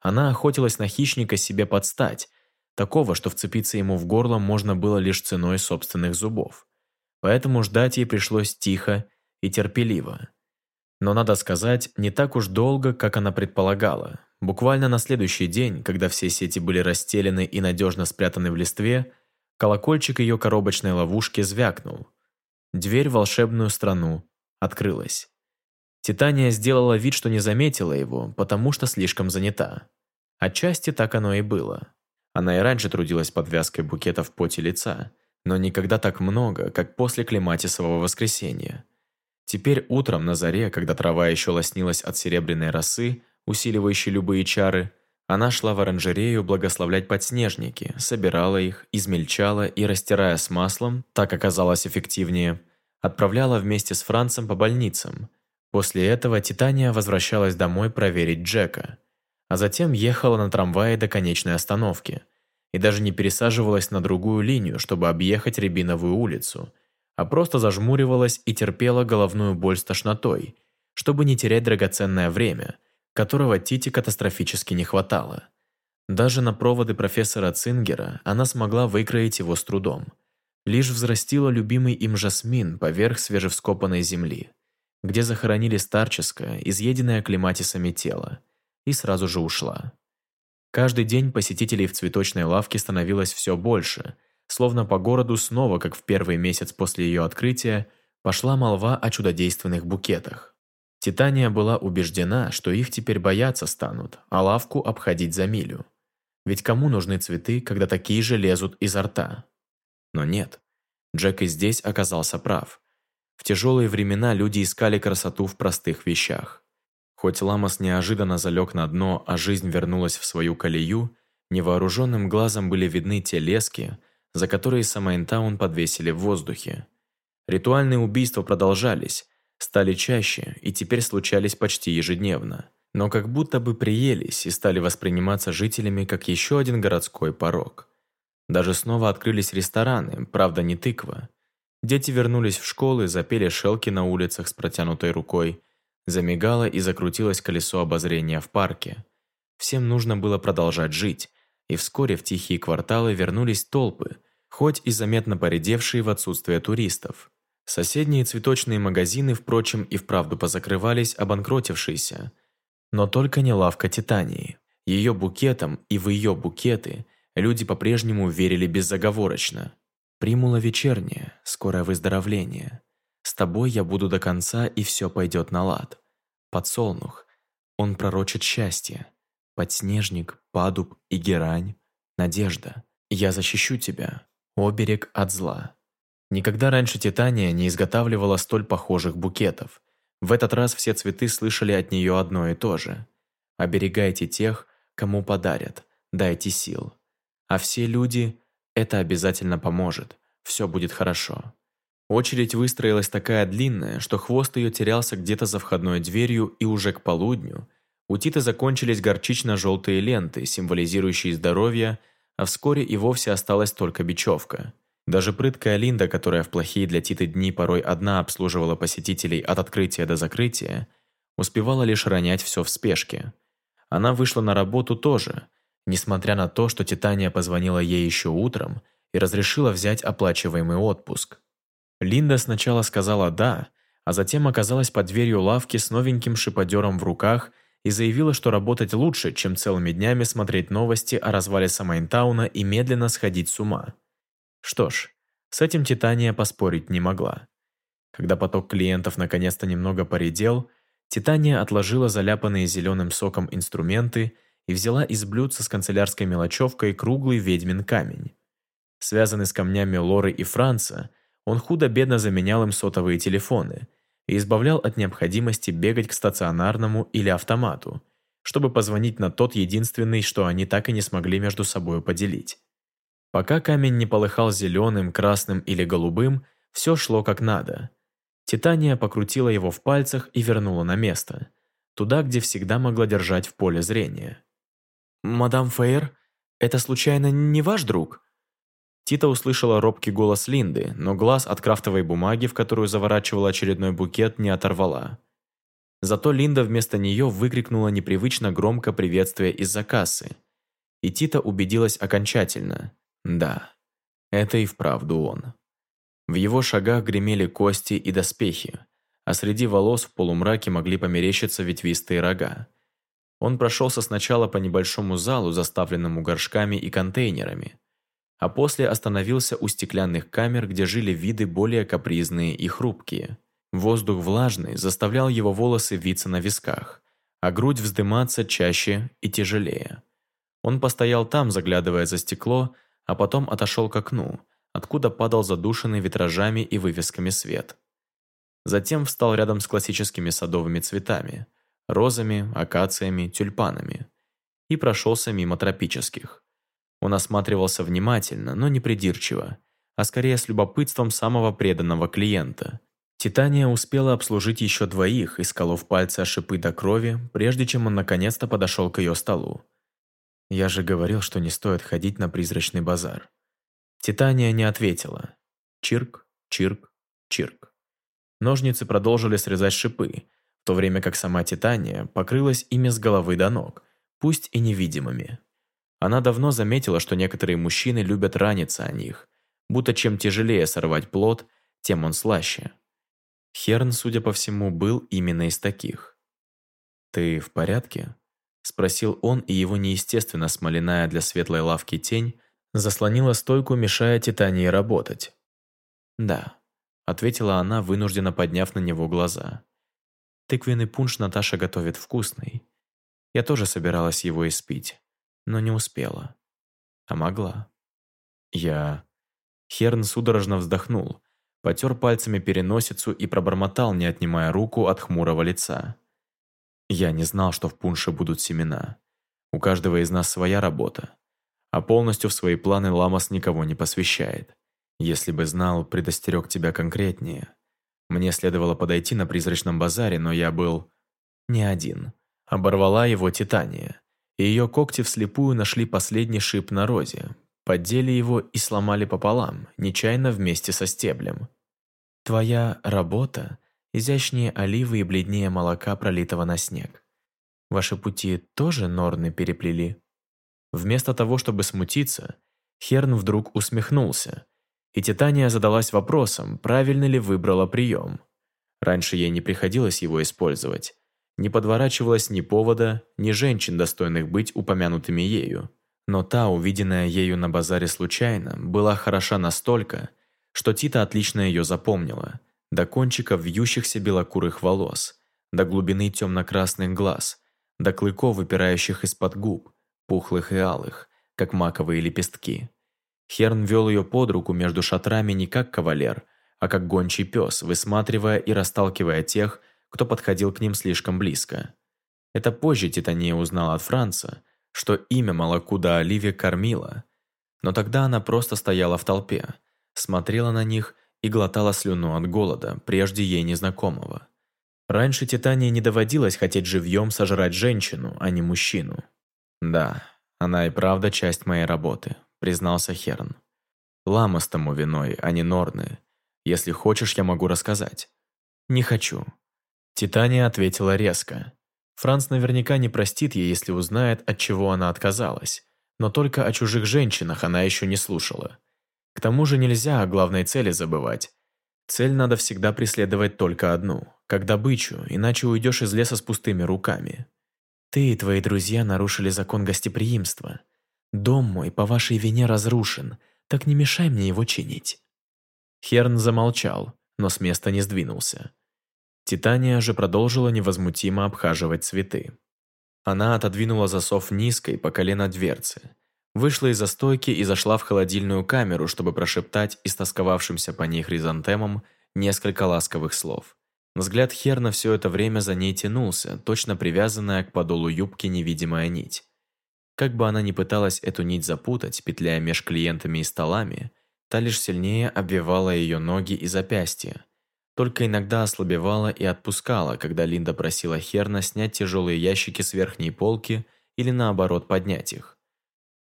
C: Она охотилась на хищника себе подстать, такого, что вцепиться ему в горло можно было лишь ценой собственных зубов. Поэтому ждать ей пришлось тихо и терпеливо. Но, надо сказать, не так уж долго, как она предполагала. Буквально на следующий день, когда все сети были расстелены и надежно спрятаны в листве, колокольчик ее коробочной ловушки звякнул. Дверь в волшебную страну открылась. Титания сделала вид, что не заметила его, потому что слишком занята. Отчасти так оно и было. Она и раньше трудилась под вязкой букета в поте лица, но никогда так много, как после клематисового воскресенья. Теперь утром на заре, когда трава еще лоснилась от серебряной росы, усиливающей любые чары, она шла в оранжерею благословлять подснежники, собирала их, измельчала и, растирая с маслом, так оказалось эффективнее, отправляла вместе с Францем по больницам – После этого Титания возвращалась домой проверить Джека, а затем ехала на трамвае до конечной остановки и даже не пересаживалась на другую линию, чтобы объехать Рябиновую улицу, а просто зажмуривалась и терпела головную боль с тошнотой, чтобы не терять драгоценное время, которого Тите катастрофически не хватало. Даже на проводы профессора Цингера она смогла выкроить его с трудом. Лишь взрастила любимый им жасмин поверх свежевскопанной земли – где захоронили старческое, изъеденное клематисами тело, и сразу же ушла. Каждый день посетителей в цветочной лавке становилось все больше, словно по городу снова, как в первый месяц после ее открытия, пошла молва о чудодейственных букетах. Титания была убеждена, что их теперь бояться станут, а лавку обходить за милю. Ведь кому нужны цветы, когда такие же лезут изо рта? Но нет. Джек и здесь оказался прав. В тяжелые времена люди искали красоту в простых вещах. Хоть Ламос неожиданно залег на дно, а жизнь вернулась в свою колею, невооруженным глазом были видны те лески, за которые Самайнтаун подвесили в воздухе. Ритуальные убийства продолжались, стали чаще и теперь случались почти ежедневно, но как будто бы приелись и стали восприниматься жителями как еще один городской порог. Даже снова открылись рестораны, правда не тыква – Дети вернулись в школы, запели шелки на улицах с протянутой рукой. Замигало и закрутилось колесо обозрения в парке. Всем нужно было продолжать жить, и вскоре в тихие кварталы вернулись толпы, хоть и заметно поредевшие в отсутствие туристов. Соседние цветочные магазины, впрочем, и вправду позакрывались, обанкротившиеся. Но только не лавка Титании. Ее букетом и в ее букеты люди по-прежнему верили безоговорочно. Примула вечерняя, скорое выздоровление. С тобой я буду до конца, и все пойдет на лад. Подсолнух. Он пророчит счастье. Подснежник, падуб и герань. Надежда. Я защищу тебя. Оберег от зла. Никогда раньше Титания не изготавливала столь похожих букетов. В этот раз все цветы слышали от нее одно и то же. Оберегайте тех, кому подарят, дайте сил. А все люди это обязательно поможет. Все будет хорошо. Очередь выстроилась такая длинная, что хвост ее терялся где-то за входной дверью, и уже к полудню у Титы закончились горчично-желтые ленты, символизирующие здоровье, а вскоре и вовсе осталась только бечевка. Даже прыткая Линда, которая в плохие для Титы дни порой одна обслуживала посетителей от открытия до закрытия, успевала лишь ронять все в спешке. Она вышла на работу тоже – несмотря на то, что Титания позвонила ей еще утром и разрешила взять оплачиваемый отпуск. Линда сначала сказала «да», а затем оказалась под дверью лавки с новеньким шиподером в руках и заявила, что работать лучше, чем целыми днями смотреть новости о развале Самайнтауна и медленно сходить с ума. Что ж, с этим Титания поспорить не могла. Когда поток клиентов наконец-то немного поредел, Титания отложила заляпанные зеленым соком инструменты и взяла из блюдца с канцелярской мелочевкой круглый ведьмин камень. Связанный с камнями Лоры и Франца, он худо-бедно заменял им сотовые телефоны и избавлял от необходимости бегать к стационарному или автомату, чтобы позвонить на тот единственный, что они так и не смогли между собой поделить. Пока камень не полыхал зеленым, красным или голубым, все шло как надо. Титания покрутила его в пальцах и вернула на место, туда, где всегда могла держать в поле зрения. «Мадам Фейер, это случайно не ваш друг?» Тита услышала робкий голос Линды, но глаз от крафтовой бумаги, в которую заворачивала очередной букет, не оторвала.
B: Зато Линда вместо нее выкрикнула непривычно громко приветствие из-за кассы. И Тита убедилась окончательно. Да, это и вправду он. В его шагах гремели кости и доспехи, а среди волос в полумраке могли померещиться ветвистые рога. Он прошелся сначала по небольшому залу, заставленному горшками и контейнерами, а после остановился у стеклянных камер, где жили виды более капризные и хрупкие. Воздух влажный заставлял его волосы виться на висках, а грудь вздыматься чаще и тяжелее. Он постоял там, заглядывая за стекло, а потом отошел к окну, откуда падал задушенный витражами и вывесками свет. Затем встал рядом с классическими садовыми цветами – розами, акациями, тюльпанами – и прошелся мимо тропических. Он осматривался внимательно, но не придирчиво, а скорее с любопытством самого преданного клиента. Титания успела обслужить еще двоих, исколов пальцы о шипы до крови, прежде чем он наконец-то подошел к ее столу. Я же говорил, что не стоит ходить на призрачный базар. Титания не ответила. Чирк, чирк, чирк. Ножницы продолжили срезать шипы, в то время как сама Титания покрылась ими с головы до ног, пусть и невидимыми. Она давно заметила, что некоторые мужчины любят раниться о них, будто чем тяжелее сорвать плод, тем он слаще. Херн, судя по всему, был именно из таких. «Ты в порядке?» – спросил он, и его неестественно смоляная для светлой лавки тень заслонила стойку, мешая Титании работать. «Да», ответила она, вынужденно подняв на него глаза. Тыквенный пунш Наташа готовит вкусный. Я тоже собиралась его испить, но не успела. А могла. Я... Херн судорожно вздохнул, потер пальцами переносицу и пробормотал, не отнимая руку от хмурого лица. Я не знал, что в пунше будут семена. У каждого из нас своя работа. А полностью в свои планы Ламас никого не посвящает. Если бы знал, предостерег тебя конкретнее. Мне следовало подойти на призрачном базаре, но я был... не один. Оборвала его Титания. И ее когти вслепую нашли последний шип на розе. Поддели его и сломали пополам, нечаянно вместе со стеблем. Твоя работа изящнее оливы и бледнее молока, пролитого на снег. Ваши пути тоже норны переплели? Вместо того, чтобы смутиться, Херн вдруг усмехнулся, и Титания задалась вопросом, правильно ли выбрала прием. Раньше ей не приходилось его использовать. Не подворачивалось ни повода, ни женщин, достойных быть упомянутыми ею. Но та, увиденная ею на базаре случайно, была хороша настолько, что Тита отлично ее запомнила, до кончиков вьющихся белокурых волос, до глубины темно-красных глаз, до клыков, выпирающих из-под губ, пухлых и алых, как маковые лепестки. Херн вел ее под руку между шатрами не как кавалер, а как гончий пес, высматривая и расталкивая тех, кто подходил к ним слишком близко. Это позже Титания узнала от Франца, что имя Малакуда Оливия кормила, но тогда она просто стояла в толпе, смотрела на них и глотала слюну от голода, прежде ей незнакомого. Раньше Титании не доводилось хотеть живьем сожрать женщину, а не мужчину. Да, она и правда часть моей работы признался Херн. «Ламас тому виной, а не Норны. Если хочешь, я могу рассказать». «Не хочу». Титания ответила резко. Франц наверняка не простит ей, если узнает, от чего она отказалась. Но только о чужих женщинах она еще не слушала. К тому же нельзя о главной цели забывать. Цель надо всегда преследовать только одну, как добычу, иначе уйдешь из леса с пустыми руками. Ты и твои друзья нарушили закон гостеприимства. Дом мой по вашей вине разрушен, так не мешай мне его чинить». Херн замолчал, но с места не сдвинулся. Титания же продолжила невозмутимо обхаживать цветы. Она отодвинула засов низкой по колено дверцы, вышла из застойки и зашла в холодильную камеру, чтобы прошептать истосковавшимся по ней хризантемам несколько ласковых слов. Взгляд Херна все это время за ней тянулся, точно привязанная к подолу юбки невидимая нить. Как бы она ни пыталась эту нить запутать, петляя меж клиентами и столами, та лишь сильнее обвивала ее ноги и запястья. Только иногда ослабевала и отпускала, когда Линда просила Херна снять тяжелые ящики с верхней полки или наоборот поднять их.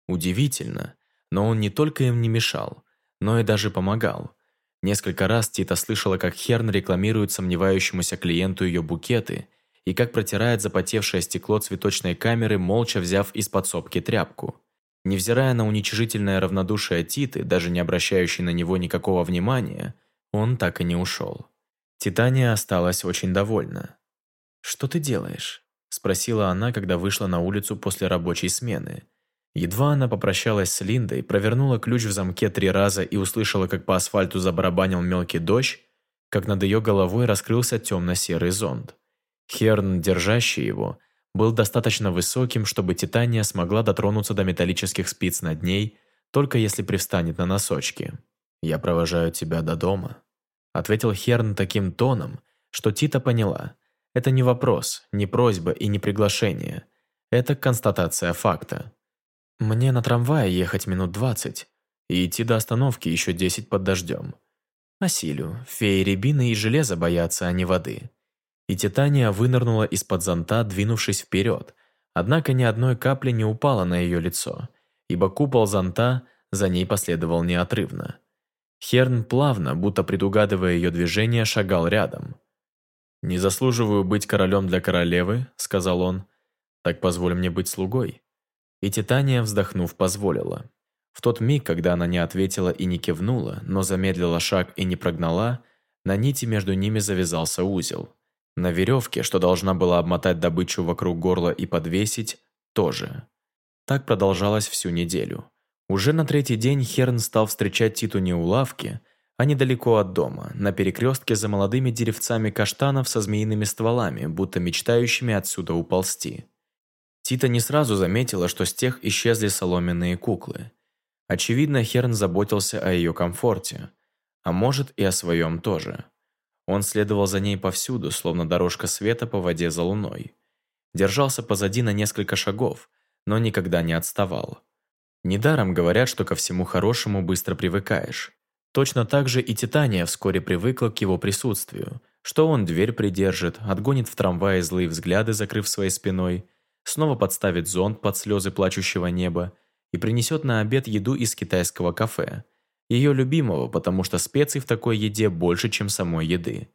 B: Удивительно, но он не только им не мешал, но и даже помогал. Несколько раз Тита слышала, как Херн рекламирует сомневающемуся клиенту ее букеты
C: и как протирает запотевшее стекло цветочной камеры, молча взяв из подсобки тряпку. Невзирая на уничижительное равнодушие Титы, даже не обращающей на него никакого внимания, он так и не ушел. Титания осталась очень довольна. «Что ты делаешь?» – спросила она, когда вышла на улицу после рабочей смены. Едва она попрощалась с Линдой, провернула ключ в замке три раза и услышала, как по асфальту забарабанил мелкий дождь, как над ее головой раскрылся темно-серый зонт. Херн, держащий его, был достаточно высоким, чтобы Титания смогла дотронуться до металлических спиц над ней, только если привстанет на носочки. «Я провожаю тебя до дома», — ответил Херн таким тоном, что Тита поняла. Это не вопрос, не просьба и не приглашение. Это констатация факта. Мне на трамвае ехать минут двадцать и идти до остановки еще десять под дождем. Насилю, феи рябины и железа боятся, а не воды. И Титания вынырнула из-под зонта, двинувшись вперед, однако ни одной капли не упала на ее лицо, ибо купол зонта за ней последовал неотрывно. Херн плавно, будто предугадывая ее движение, шагал рядом. «Не заслуживаю быть королем для королевы», — сказал он, — «так позволь мне быть слугой». И Титания, вздохнув, позволила. В тот миг, когда она не ответила и не кивнула, но замедлила шаг и не прогнала, на нити между ними завязался узел. На веревке, что должна была обмотать добычу вокруг горла и подвесить, тоже. Так продолжалось всю неделю. Уже на третий день Херн стал встречать Титу не у лавки, а недалеко от дома, на перекрестке за молодыми деревцами каштанов со змеиными стволами, будто мечтающими отсюда уползти. Тита не сразу заметила, что с тех исчезли соломенные куклы. Очевидно, Херн заботился о ее комфорте, а может и о своем тоже. Он следовал за ней повсюду, словно дорожка света по воде за луной. Держался позади на несколько шагов, но никогда не отставал. Недаром говорят, что ко всему хорошему быстро привыкаешь. Точно так же и Титания вскоре привыкла к его присутствию, что он дверь придержит, отгонит в трамвае злые взгляды, закрыв своей спиной, снова подставит зонт под слезы плачущего неба и принесет на обед еду из китайского кафе. Ее любимого, потому что специй в такой еде больше, чем самой еды.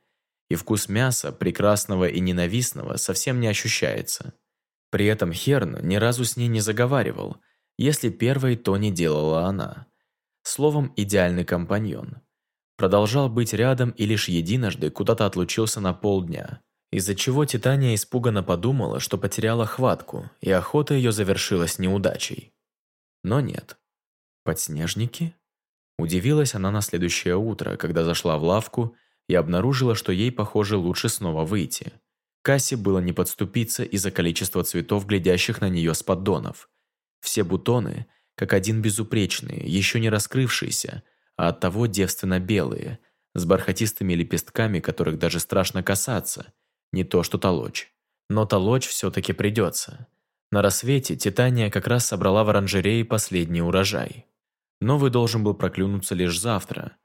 C: И вкус мяса, прекрасного и ненавистного, совсем не ощущается. При этом Херн ни разу с ней не заговаривал, если первой то не делала она. Словом, идеальный компаньон. Продолжал быть рядом и лишь единожды куда-то отлучился на полдня – из-за чего Титания испуганно подумала, что потеряла хватку, и охота ее завершилась неудачей. Но нет. Подснежники? Удивилась она на следующее утро, когда зашла в лавку и обнаружила, что ей, похоже, лучше снова выйти. Кассе было не подступиться из-за количества цветов, глядящих на нее с поддонов. Все бутоны, как один безупречные, еще не раскрывшиеся, а оттого девственно белые, с бархатистыми лепестками, которых даже страшно касаться – не то что толочь. Но толочь все-таки придется. На рассвете Титания как раз собрала в оранжерее последний урожай. Новый должен был проклюнуться лишь завтра.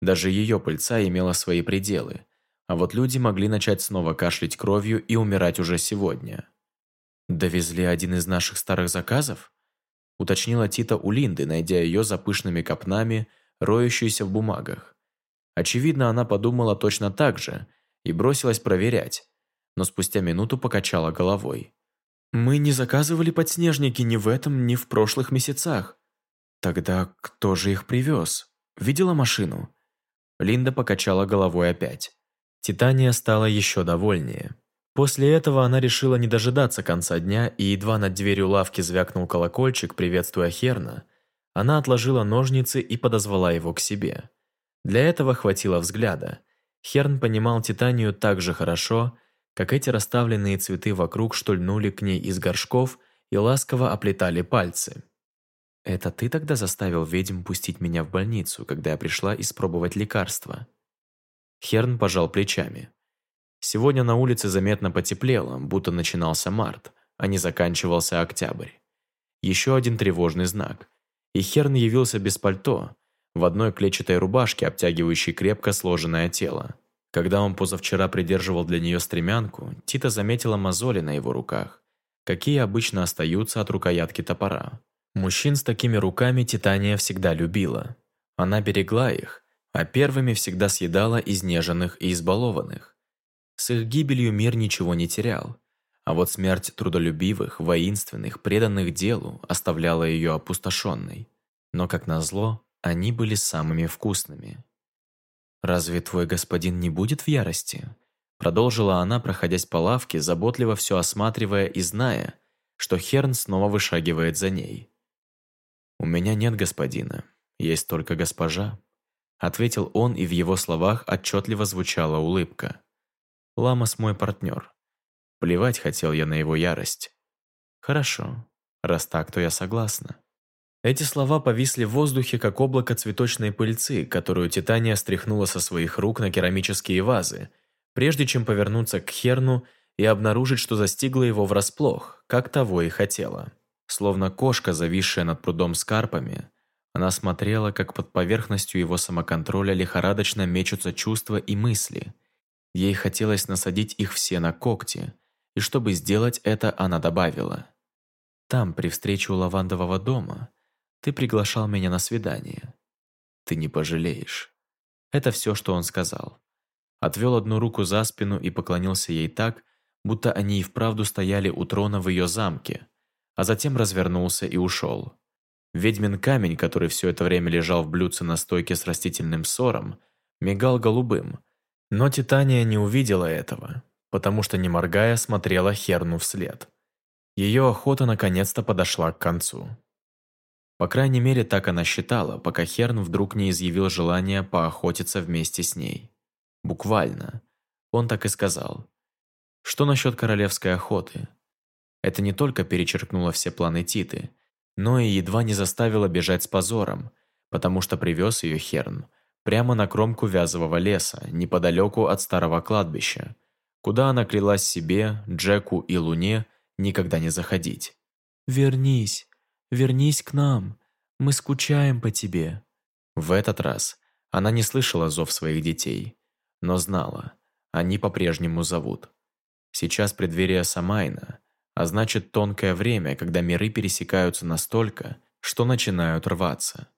C: Даже ее пыльца имела свои пределы. А вот люди могли начать снова кашлять кровью и умирать уже сегодня. «Довезли один из наших старых заказов?» уточнила Тита у Линды, найдя ее за пышными копнами, роющуюся в бумагах. Очевидно, она подумала точно так же и бросилась проверять, но спустя минуту покачала головой. «Мы не заказывали подснежники ни в этом, ни в прошлых месяцах. Тогда кто же их привез? Видела машину?» Линда покачала головой опять. Титания стала еще довольнее. После этого она решила не дожидаться конца дня, и едва над дверью лавки звякнул колокольчик, приветствуя Херна, она отложила ножницы и подозвала его к себе. Для этого хватило взгляда. Херн понимал Титанию так же хорошо, как эти расставленные цветы вокруг что льнули к ней из горшков и ласково оплетали пальцы. «Это ты тогда заставил ведьм пустить меня в больницу, когда я пришла испробовать лекарства?» Херн пожал плечами. Сегодня на улице заметно потеплело, будто начинался март, а не заканчивался октябрь. Еще один тревожный знак. И Херн явился без пальто, в одной клетчатой рубашке, обтягивающей крепко сложенное тело. Когда он позавчера придерживал для нее стремянку, Тита заметила мозоли на его руках, какие обычно остаются от рукоятки топора. Мужчин с такими руками Титания всегда любила. Она берегла их, а первыми всегда съедала изнеженных и избалованных.
B: С их гибелью мир ничего не терял. А вот смерть трудолюбивых, воинственных, преданных делу оставляла ее опустошенной. Но, как назло, они были самыми вкусными. «Разве твой господин не будет в ярости?» Продолжила она, проходясь по лавке, заботливо все осматривая и зная, что Херн снова вышагивает за ней. «У меня нет господина, есть только госпожа», ответил он, и в его словах отчетливо звучала улыбка. «Ламас мой партнер. Плевать хотел я на его ярость». «Хорошо, раз так, то я согласна». Эти слова повисли в воздухе, как облако цветочной пыльцы, которую Титания стряхнула со своих рук на керамические вазы, прежде чем повернуться к Херну и обнаружить, что застигла его врасплох, как того и хотела. Словно кошка, зависшая над прудом с карпами, она смотрела, как под поверхностью его самоконтроля лихорадочно мечутся чувства и мысли. Ей хотелось насадить их все на когти, и чтобы сделать это, она добавила. «Там, при встрече у лавандового дома, ты приглашал меня на свидание. Ты не пожалеешь». Это все, что он сказал. Отвел одну руку за спину и поклонился ей так, будто они и вправду стояли у трона в ее замке, а затем развернулся и ушел. Ведьмин камень, который все это время лежал в блюдце на стойке с растительным сором, мигал голубым, но Титания не увидела этого, потому что, не моргая, смотрела Херну вслед. Ее охота наконец-то подошла к концу. По крайней мере, так она считала, пока Херн вдруг не изъявил желания поохотиться вместе с ней. Буквально. Он так и сказал. Что насчет королевской охоты? Это не только перечеркнуло все планы Титы, но и едва не заставило бежать с позором, потому что привез ее Херн прямо на кромку вязового леса, неподалеку от старого кладбища, куда она клялась себе, Джеку и Луне никогда не заходить. «Вернись, вернись к нам, мы скучаем по тебе». В этот раз она не слышала зов своих детей, но знала, они по-прежнему зовут. Сейчас преддверие Самайна, а значит тонкое время, когда миры пересекаются настолько, что начинают рваться.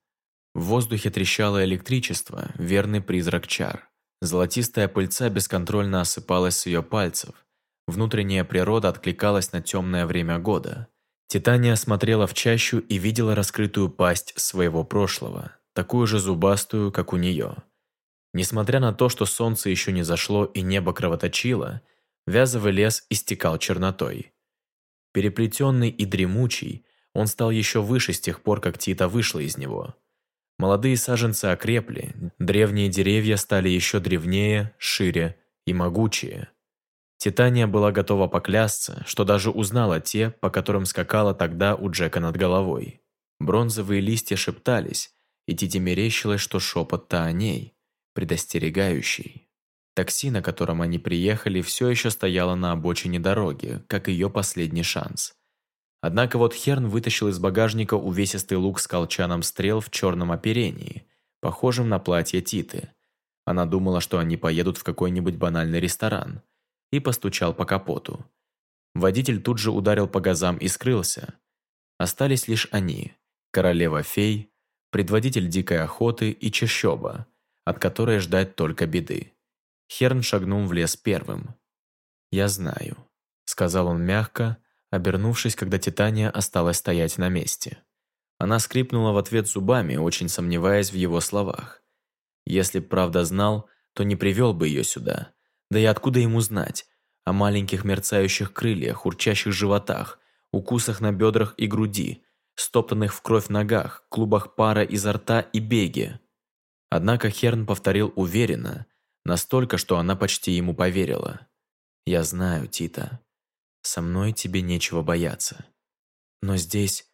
B: В воздухе трещало электричество, верный призрак чар. Золотистая пыльца бесконтрольно осыпалась с ее пальцев. Внутренняя природа откликалась на темное время года. Титания смотрела в чащу и видела раскрытую пасть своего прошлого, такую же зубастую, как у нее. Несмотря на то, что солнце еще не зашло и небо кровоточило, Вязовый лес истекал чернотой. Переплетенный и дремучий, он стал еще выше с тех пор, как Тита вышла из него. Молодые саженцы окрепли, древние деревья стали еще древнее, шире и могучее. Титания была готова поклясться, что даже узнала те, по которым скакала тогда у Джека над головой. Бронзовые листья шептались, и Тите мерещилось, что шепот-то о ней, предостерегающий. Такси, на котором они приехали, все еще стояло на обочине дороги, как ее последний шанс. Однако вот Херн вытащил из багажника увесистый лук с колчаном стрел в черном оперении, похожем на платье Титы. Она думала, что они поедут в какой-нибудь банальный ресторан, и постучал по капоту. Водитель тут же ударил по газам и скрылся. Остались лишь они – королева-фей, предводитель дикой охоты и чащоба, от которой ждать только беды. Херн шагнул в лес первым. «Я знаю», — сказал он мягко, обернувшись, когда Титания осталась стоять на месте. Она скрипнула в ответ зубами, очень сомневаясь в его словах. Если б правда знал, то не привел бы ее сюда. Да и откуда ему знать? О маленьких мерцающих крыльях, урчащих животах, укусах на бедрах и груди, стоптанных в кровь ногах, клубах пара изо рта и беге. Однако Херн повторил уверенно, Настолько, что она почти ему поверила. «Я знаю, Тита. Со мной тебе нечего бояться. Но здесь...»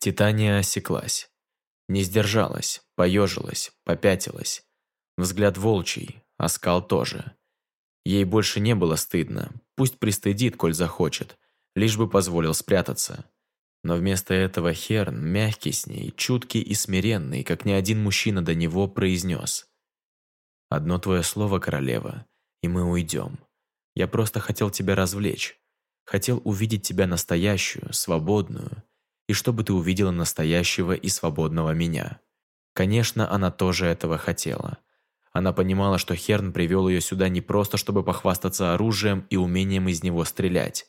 B: Титания осеклась. Не сдержалась, поежилась, попятилась. Взгляд волчий, а скал тоже. Ей больше не было стыдно. Пусть пристыдит, коль захочет. Лишь бы позволил спрятаться. Но вместо этого Херн, мягкий с ней, чуткий и смиренный, как ни один мужчина до него, произнес. Одно твое слово, королева, и мы уйдем. Я просто хотел тебя развлечь. Хотел увидеть тебя настоящую, свободную, и чтобы ты увидела настоящего и свободного меня. Конечно, она тоже этого хотела. Она понимала, что Херн привел ее сюда не просто, чтобы похвастаться оружием и умением из него стрелять,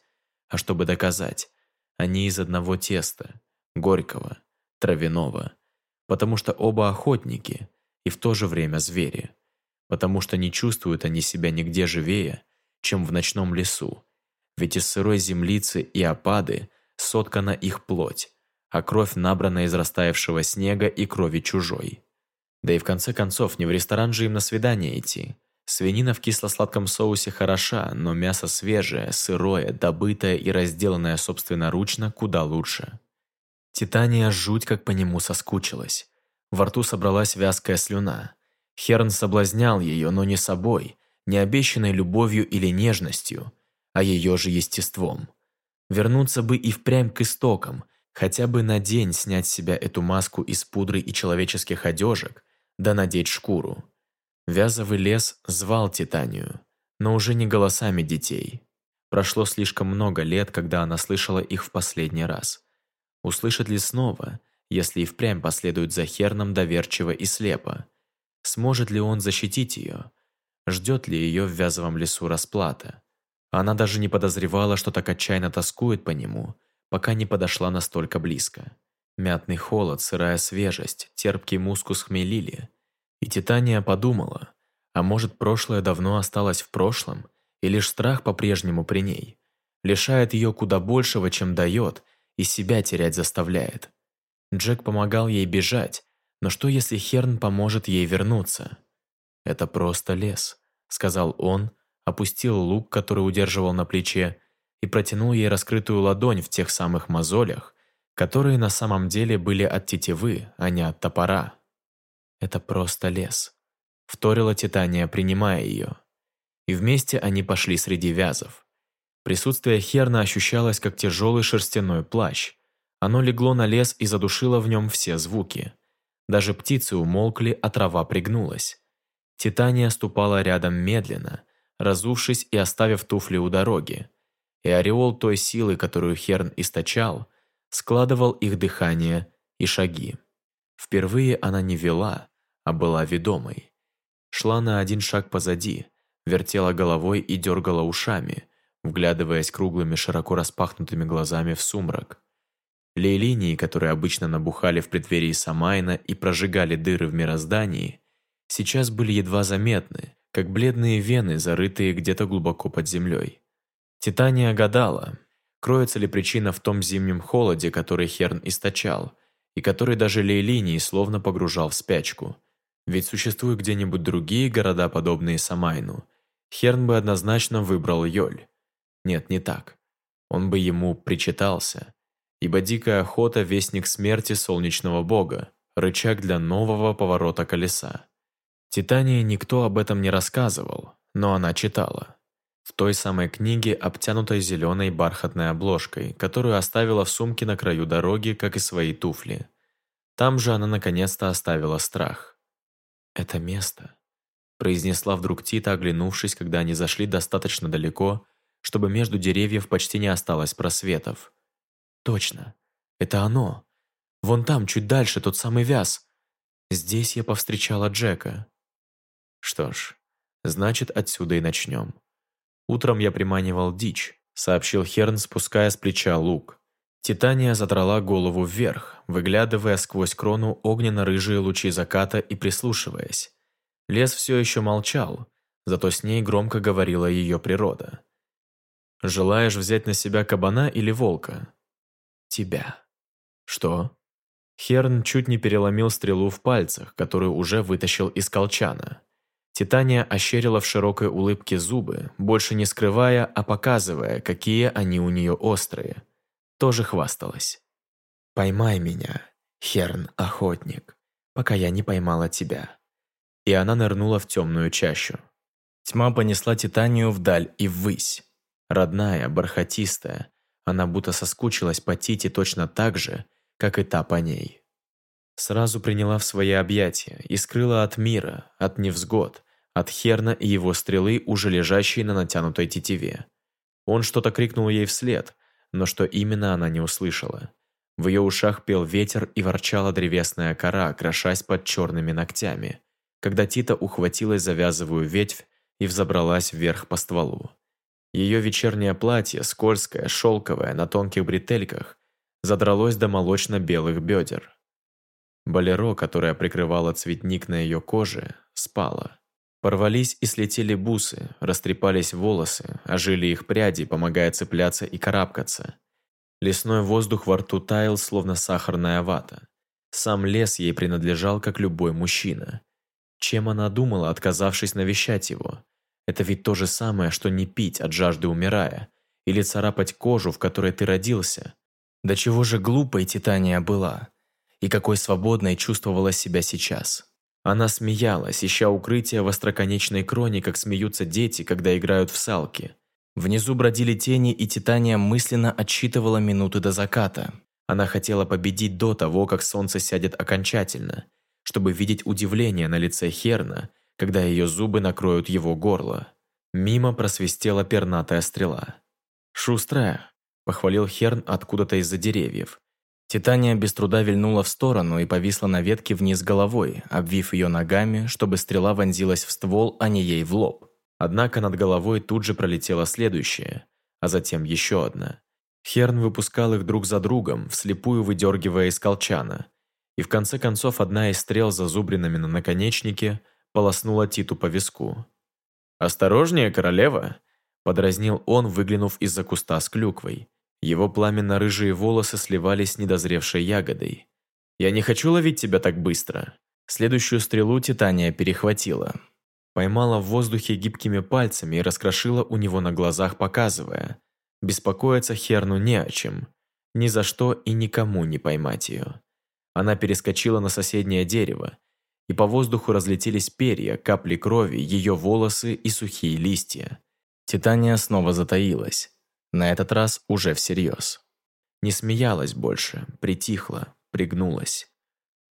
B: а чтобы доказать, они из одного теста, горького, травяного, потому что оба охотники и в то же время звери, потому что не чувствуют они себя нигде живее, чем в ночном лесу, ведь из сырой землицы и опады соткана их плоть, а кровь набрана из растаявшего снега и крови чужой. Да и в конце концов, не в ресторан же им на свидание идти. Свинина в кисло-сладком соусе хороша, но мясо свежее, сырое, добытое и разделанное собственноручно куда лучше. Титания жуть как по нему соскучилась. Во рту собралась вязкая слюна. Херн соблазнял ее, но не собой, не обещанной любовью или нежностью, а ее же естеством. Вернуться бы и впрямь к истокам, хотя бы на день снять с себя эту маску из пудры и человеческих одежек, да надеть шкуру. Вязовый лес звал Титанию, но уже не голосами детей. Прошло слишком много лет, когда она слышала их в последний раз. Услышит ли снова, если и впрямь последует за Херном доверчиво и слепо? Сможет ли он защитить ее? Ждет ли ее в вязовом лесу расплата? Она даже не подозревала, что так отчаянно тоскует по нему, пока не подошла настолько близко. Мятный холод, сырая свежесть, терпкий мускус хмелили. И Титания подумала, а может прошлое давно осталось в прошлом, и лишь страх по-прежнему при ней. Лишает ее куда большего, чем дает, и себя терять заставляет. Джек помогал ей бежать, но что если Херн поможет ей вернуться? «Это просто лес», — сказал он, опустил лук, который удерживал на плече, и протянул ей раскрытую ладонь в тех самых мозолях, которые на самом деле были от тетивы, а не от топора. «Это просто лес», — вторила Титания, принимая ее. И вместе они пошли среди вязов. Присутствие Херна ощущалось, как тяжелый шерстяной плащ. Оно легло на лес и задушило в нем все звуки. Даже птицы умолкли, а трава пригнулась. Титания ступала рядом медленно, разувшись и оставив туфли у дороги. И ореол той силы, которую Херн источал, складывал их дыхание и шаги. Впервые она не вела, а была ведомой. Шла на один шаг позади, вертела головой и дергала ушами, вглядываясь круглыми широко распахнутыми глазами в сумрак. Лей-линии, которые обычно набухали в преддверии Самайна и прожигали дыры в мироздании, сейчас были едва заметны, как бледные вены, зарытые где-то глубоко под землей. Титания гадала, Кроется ли причина в том зимнем холоде, который Херн источал, и который даже Лейлинии словно погружал в спячку? Ведь существуют где-нибудь другие города, подобные Самайну. Херн бы однозначно выбрал Йоль. Нет, не так. Он бы ему причитался. Ибо дикая охота – вестник смерти солнечного бога, рычаг для нового поворота колеса. Титании никто об этом не рассказывал, но она читала. В той самой книге, обтянутой зеленой бархатной обложкой, которую оставила в сумке на краю дороги, как и свои туфли. Там же она наконец-то оставила страх. «Это место», – произнесла вдруг Тита, оглянувшись, когда они зашли достаточно далеко, чтобы между деревьев почти не осталось просветов. «Точно, это оно. Вон там, чуть дальше, тот самый вяз. Здесь я повстречала Джека». «Что ж, значит, отсюда и начнем». «Утром я приманивал дичь», — сообщил Херн, спуская с плеча лук. Титания задрала голову вверх, выглядывая сквозь крону огненно-рыжие лучи заката и прислушиваясь. Лес все еще молчал, зато с ней громко говорила ее природа. «Желаешь взять на себя кабана или волка?» «Тебя». «Что?» Херн чуть не переломил стрелу в пальцах, которую уже вытащил из колчана. Титания ощерила в широкой улыбке зубы, больше не скрывая, а показывая, какие они у нее острые. Тоже хвасталась. «Поймай меня, Херн-охотник, пока я не поймала тебя». И она нырнула в темную чащу. Тьма понесла Титанию вдаль и ввысь. Родная, бархатистая, она будто соскучилась по Тите точно так же, как и та по ней. Сразу приняла в свои объятия и скрыла от мира, от невзгод, от Херна и его стрелы, уже лежащей на натянутой тетиве. Он что-то крикнул ей вслед, но что именно она не услышала. В ее ушах пел ветер и ворчала древесная кора, крошась под черными ногтями,
C: когда Тита ухватилась за вязовую ветвь и взобралась вверх по стволу. Ее вечернее платье, скользкое, шелковое, на тонких бретельках, задралось до молочно-белых бедер. Болеро, которое прикрывало цветник на ее коже, спало. Порвались и слетели бусы, растрепались волосы, ожили их пряди, помогая цепляться и карабкаться. Лесной воздух во рту таял, словно сахарная вата. Сам лес ей принадлежал, как любой мужчина. Чем она думала, отказавшись навещать его? Это ведь то же самое, что не пить от жажды умирая, или царапать кожу, в которой ты родился. До чего же глупой Титания была, и какой свободной чувствовала себя сейчас. Она смеялась, ища укрытие в остроконечной кроне, как смеются дети, когда играют в салки. Внизу бродили тени, и Титания мысленно отсчитывала минуты до заката. Она хотела победить до того, как солнце сядет окончательно, чтобы видеть удивление на лице Херна, когда ее зубы накроют его горло. Мимо просвистела пернатая стрела. «Шустрая», – похвалил Херн откуда-то из-за деревьев. Титания без труда вильнула в сторону и повисла на ветке вниз головой, обвив ее ногами, чтобы стрела вонзилась в ствол, а не ей в лоб. Однако над головой тут же пролетела следующая, а затем еще одна. Херн выпускал их друг за другом, вслепую выдергивая из колчана. И в конце концов одна из стрел с зазубринами на наконечнике полоснула Титу по виску. «Осторожнее, королева!» – подразнил он, выглянув из-за куста с клюквой. Его пламенно-рыжие волосы сливались с недозревшей ягодой. «Я не хочу ловить тебя так быстро!» Следующую стрелу Титания перехватила. Поймала в воздухе гибкими пальцами и раскрошила у него на глазах, показывая. Беспокоиться Херну не о чем. Ни за что и никому не поймать ее. Она перескочила на соседнее дерево, и по воздуху разлетелись перья, капли крови, ее волосы и сухие листья. Титания снова затаилась. На этот раз уже всерьез. Не смеялась больше, притихла, пригнулась.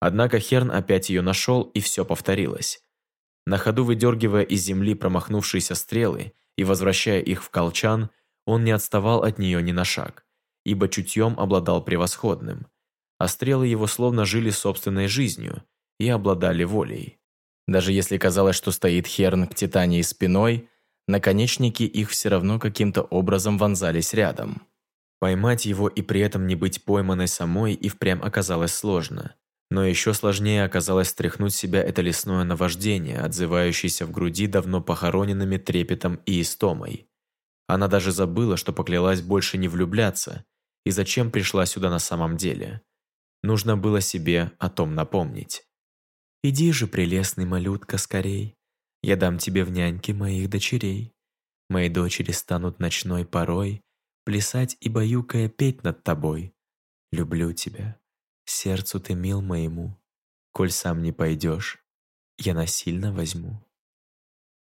C: Однако Херн опять ее нашел, и все повторилось. На ходу выдергивая из земли промахнувшиеся стрелы и возвращая их в колчан, он не отставал от нее ни на шаг, ибо чутьем обладал превосходным. А стрелы его словно жили собственной жизнью и обладали волей. Даже если казалось, что стоит Херн к Титании спиной, наконечники их все равно каким-то образом вонзались рядом. Поймать его и при этом не быть пойманной самой и впрямь оказалось сложно. Но еще сложнее оказалось стряхнуть себя это лесное наваждение, отзывающееся в груди давно похороненными трепетом и истомой. Она даже забыла, что поклялась больше не влюбляться, и зачем пришла сюда на самом деле. Нужно было себе о том напомнить. «Иди же, прелестный малютка, скорей. Я дам тебе в няньки моих дочерей. Мои дочери станут ночной порой плясать и баюкая петь над тобой. Люблю тебя, Сердцу ты мил моему, коль сам не пойдешь, я насильно возьму.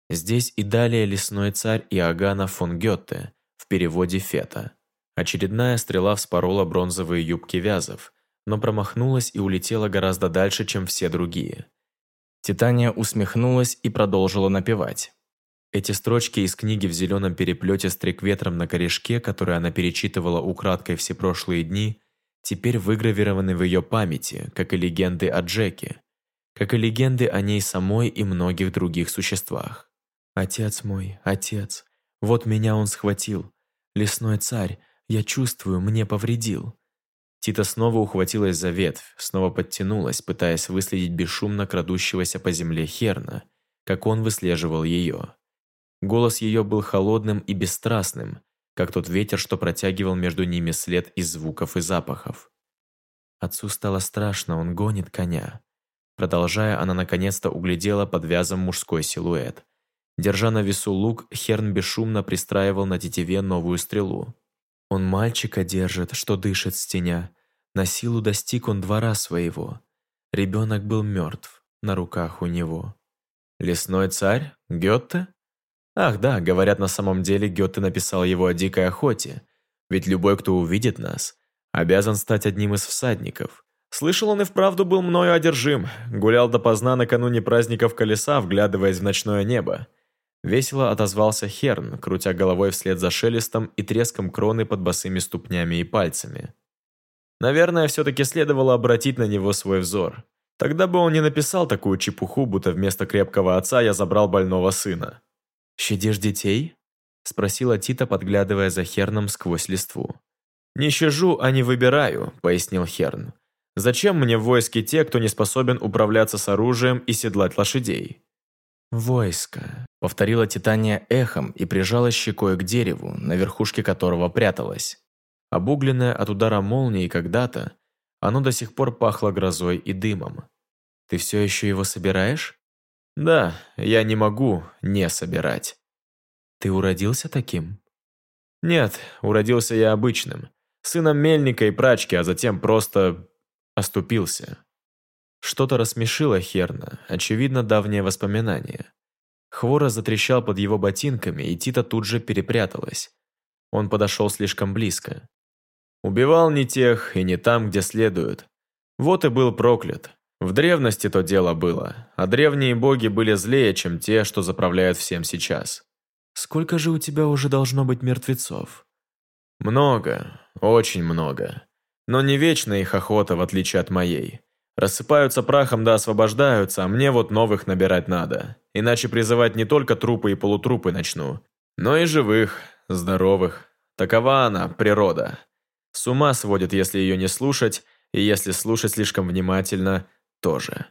C: Здесь и далее лесной царь Иоганна фон Гетте, в переводе Фета. Очередная стрела вспорола бронзовые юбки вязов, но промахнулась и улетела гораздо дальше, чем все другие. Титания усмехнулась и продолжила напевать. Эти строчки из книги в зеленом переплете с трекветром на корешке, которые она перечитывала украдкой все прошлые дни, теперь выгравированы в ее памяти, как и легенды о Джеке, как и легенды о ней самой и многих других существах. «Отец мой, отец, вот меня он схватил. Лесной царь, я чувствую, мне повредил». Тита снова ухватилась за ветвь, снова подтянулась, пытаясь выследить бесшумно крадущегося по земле Херна, как он выслеживал ее. Голос ее был холодным и бесстрастным, как тот ветер, что протягивал между ними след из звуков и запахов. Отцу стало страшно, он гонит коня. Продолжая, она наконец-то углядела под вязом мужской силуэт. Держа на весу лук, Херн бесшумно пристраивал на тетиве новую стрелу. Он мальчика держит, что дышит с теня. На силу достиг он двора своего. Ребенок был мертв, на руках у него. «Лесной царь? Гетте?» Ах да, говорят, на самом деле Гёте написал его о дикой охоте. Ведь любой, кто увидит нас, обязан стать одним из всадников. Слышал, он и вправду был мною одержим. Гулял допоздна накануне праздников колеса, вглядываясь в ночное небо. Весело отозвался Херн, крутя головой вслед за шелестом и треском кроны под босыми ступнями и пальцами. Наверное, все-таки следовало обратить на него свой взор.
B: Тогда бы он не написал такую чепуху, будто вместо крепкого отца я забрал больного сына.
C: «Щадишь детей?» – спросила Тита, подглядывая за Херном сквозь листву.
B: «Не щажу, а не выбираю», – пояснил Херн. «Зачем мне в войске те, кто не способен управляться с оружием и седлать лошадей?»
C: «Войско», – повторила Титания эхом и прижалась щекой к дереву, на верхушке которого пряталась. Обугленное от удара молнии когда-то, оно до сих пор пахло грозой и дымом. «Ты все еще его собираешь?»
B: «Да, я не могу не собирать».
C: «Ты уродился таким?»
B: «Нет, уродился я обычным. Сыном мельника и прачки, а затем просто оступился». Что-то рассмешило Херна, очевидно, давнее воспоминание. Хвора затрещал под его ботинками, и Тита тут же перепряталась. Он подошел слишком близко. Убивал не тех и не там, где следует. Вот и был проклят. В древности то дело было, а древние боги были злее, чем те, что заправляют всем сейчас.
C: «Сколько же у тебя уже должно быть мертвецов?»
B: «Много, очень много. Но не вечная их охота, в отличие от моей. Рассыпаются прахом да освобождаются, а мне вот новых набирать надо. Иначе призывать не только трупы и полутрупы начну, но и живых, здоровых. Такова она, природа. С ума сводит, если ее не слушать, и если слушать слишком внимательно, тоже.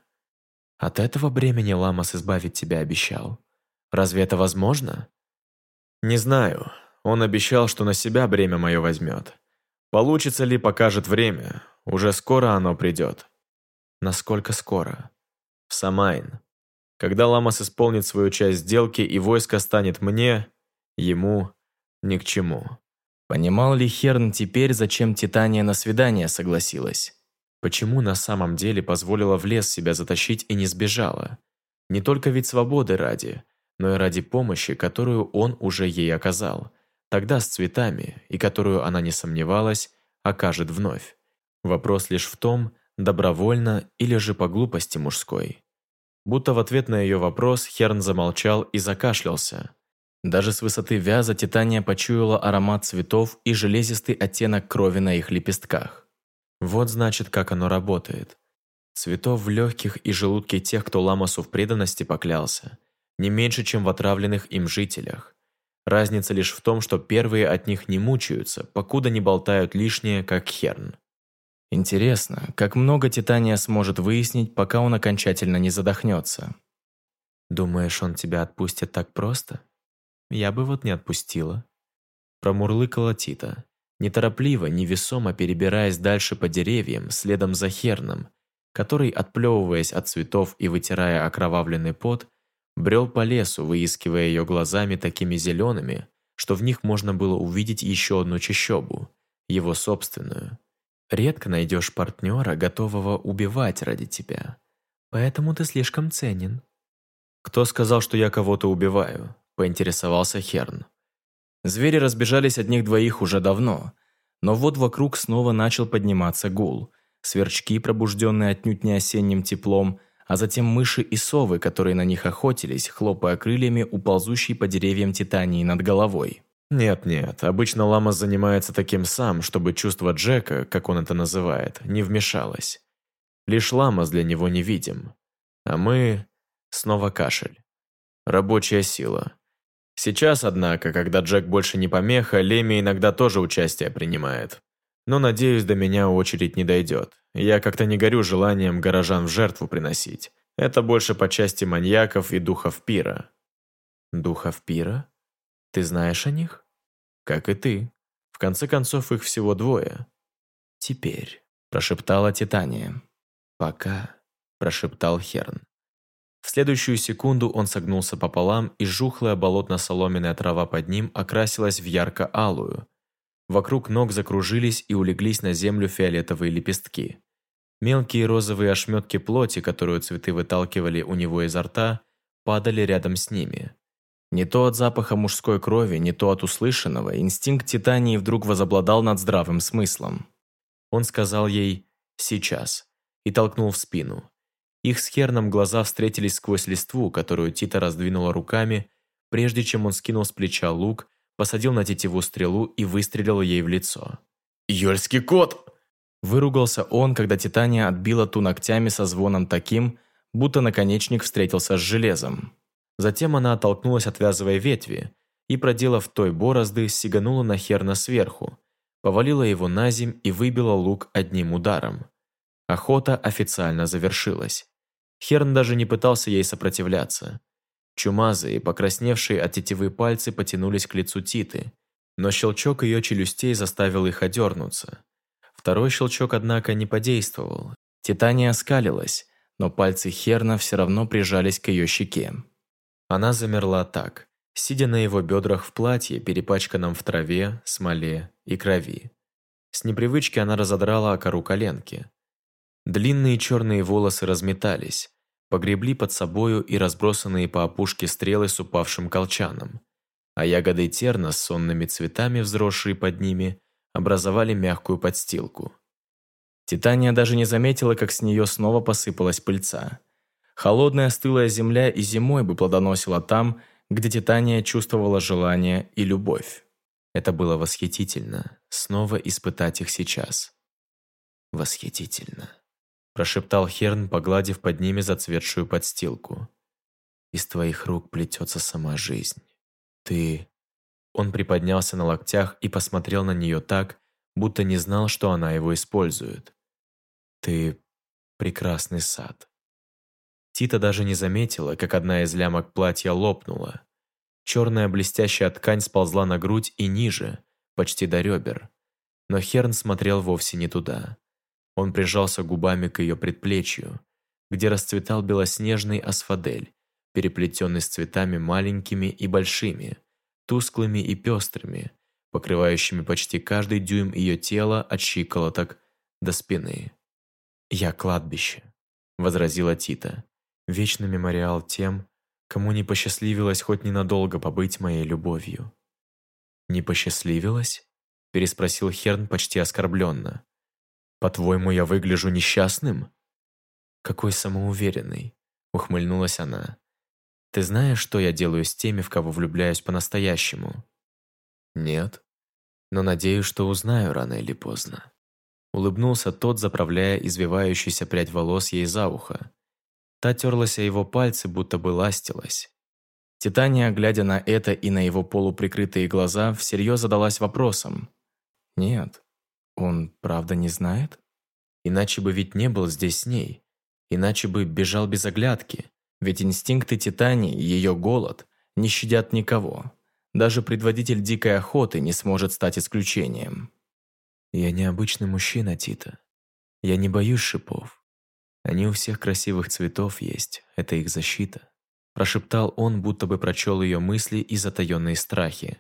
C: От этого бремени Ламас избавить тебя обещал. Разве это возможно?
B: Не знаю. Он обещал, что на себя бремя мое возьмет. Получится ли, покажет время. Уже скоро оно придет.
C: Насколько скоро?
B: В Самайн. Когда Ламас исполнит свою часть сделки и войско станет мне, ему ни к чему.
C: Понимал ли Херн теперь, зачем Титания на свидание согласилась?
B: Почему на самом деле позволила в лес себя затащить и не сбежала? Не только ведь свободы ради, но и ради помощи, которую он уже ей оказал. Тогда с цветами, и которую она не сомневалась, окажет вновь. Вопрос лишь в том, добровольно или же по глупости мужской. Будто в ответ на ее вопрос Херн замолчал и закашлялся. Даже с высоты вяза Титания почуяла аромат цветов и железистый оттенок крови на их лепестках. Вот значит, как оно работает. Цветов в легких и желудке тех, кто Ламасу в преданности поклялся, не меньше, чем в отравленных им жителях. Разница лишь в том, что первые от них не мучаются, покуда не болтают лишнее, как херн. Интересно, как много Титания сможет выяснить, пока он окончательно не задохнется.
C: «Думаешь, он тебя отпустит так просто? Я бы вот не отпустила».
B: Промурлыкала Тита, неторопливо, невесомо перебираясь дальше по деревьям, следом за Херном, который, отплевываясь от цветов и вытирая окровавленный пот, брел по лесу, выискивая ее глазами такими зелеными, что в них можно было увидеть еще одну чащобу, его собственную. Редко найдешь партнера, готового убивать ради тебя. Поэтому ты слишком ценен. «Кто сказал, что я кого-то убиваю?» – поинтересовался Херн. Звери разбежались от них двоих уже давно, но вот вокруг снова начал подниматься гул. Сверчки, пробужденные отнюдь не осенним теплом, а затем мыши и совы, которые на них охотились, хлопая крыльями у по деревьям Титании над головой. Нет-нет, обычно Ламас занимается таким сам, чтобы чувство Джека, как он это называет, не вмешалось. Лишь Ламас для него не видим. А мы... Снова кашель. Рабочая сила. Сейчас, однако, когда Джек больше не помеха, Леми иногда тоже участие принимает. Но, надеюсь, до меня очередь не дойдет. Я как-то не горю желанием горожан в жертву приносить. Это больше по части маньяков и духов пира.
C: Духов пира? Ты знаешь о них?
B: Как и ты. В конце концов, их всего двое.
C: Теперь, прошептала Титания. Пока, прошептал Херн.
B: В следующую секунду он согнулся пополам, и жухлая болотно-соломенная трава под ним окрасилась в ярко-алую. Вокруг ног закружились и улеглись на землю фиолетовые лепестки. Мелкие розовые ошметки плоти, которую цветы выталкивали у него изо рта, падали рядом с ними. Не то от запаха мужской крови, не то от услышанного, инстинкт Титании вдруг возобладал над здравым смыслом. Он сказал ей «сейчас» и толкнул в спину. Их с Херном глаза встретились сквозь листву, которую Тита раздвинула руками, прежде чем он скинул с плеча лук, посадил на тетиву стрелу и выстрелил ей в лицо.
A: «Йольский кот!»
C: Выругался он, когда Титания отбила ту ногтями со звоном таким, будто наконечник встретился с железом. Затем она оттолкнулась, отвязывая ветви, и, проделав той борозды, сиганула на Херна сверху, повалила его на земь и выбила лук одним ударом. Охота официально завершилась. Херн даже не пытался ей сопротивляться. Чумазые, покрасневшие от тетивы пальцы потянулись к лицу Титы, но щелчок ее челюстей заставил их одернуться. Второй щелчок, однако, не подействовал. Титания оскалилась, но пальцы Херна все равно прижались к ее щеке. Она замерла так, сидя на его бедрах в платье, перепачканном в траве, смоле и крови. С непривычки она разодрала о кору коленки. Длинные черные волосы разметались, погребли под собою и разбросанные по опушке стрелы с упавшим колчаном, а ягоды терна с сонными цветами, взросшие под ними, образовали мягкую подстилку. Титания даже не заметила, как с нее снова посыпалась пыльца. Холодная стылая земля и зимой бы плодоносила там, где Титания чувствовала желание и любовь. Это было восхитительно, снова испытать их сейчас. Восхитительно прошептал Херн, погладив под ними зацветшую подстилку. «Из твоих рук плетется сама жизнь. Ты...» Он приподнялся на локтях и посмотрел на нее так, будто не знал, что она его использует. «Ты... прекрасный сад». Тита даже не заметила, как одна из лямок платья лопнула. Черная блестящая ткань сползла на грудь и ниже, почти до ребер. Но Херн смотрел вовсе не туда. Он прижался губами к ее предплечью, где расцветал белоснежный асфадель, переплетенный с цветами маленькими и большими, тусклыми и пестрыми, покрывающими почти каждый дюйм ее тела от щиколоток до спины. «Я кладбище», — возразила Тита. «Вечный мемориал тем, кому не посчастливилось хоть ненадолго побыть моей любовью». «Не посчастливилось?» — переспросил Херн почти оскорбленно. По-твоему, я выгляжу несчастным?» «Какой самоуверенный», — ухмыльнулась она. «Ты знаешь, что я делаю с теми, в кого влюбляюсь по-настоящему?» «Нет, но надеюсь, что узнаю рано или поздно». Улыбнулся тот, заправляя извивающуюся прядь волос ей за ухо. Та терлась о его пальцы, будто бы ластилась. Титания, глядя на это и на его полуприкрытые глаза, всерьез задалась вопросом. «Нет, он правда не знает? Иначе бы ведь не был здесь с ней. Иначе бы бежал без оглядки. Ведь инстинкты Титании, ее голод, не щадят никого. Даже предводитель дикой охоты не сможет стать исключением. Я необычный мужчина, Тита. Я не боюсь шипов. Они у всех красивых цветов есть, это их защита. Прошептал он, будто бы прочел ее мысли и затаенные страхи.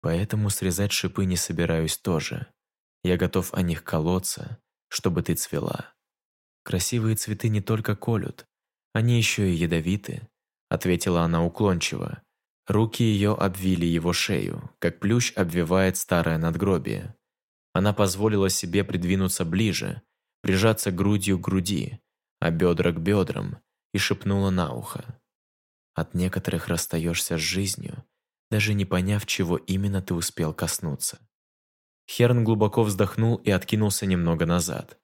C: Поэтому срезать шипы не собираюсь тоже. Я готов о них колоться, чтобы ты цвела. Красивые цветы не только колют, они еще и ядовиты, ответила она уклончиво. Руки ее обвили его шею, как плющ обвивает старое надгробие. Она позволила себе придвинуться ближе, прижаться грудью к груди, а бедра к бедрам, и шепнула на ухо. От некоторых расстаешься с жизнью, даже не поняв, чего именно ты успел коснуться. Херн глубоко вздохнул и откинулся немного назад.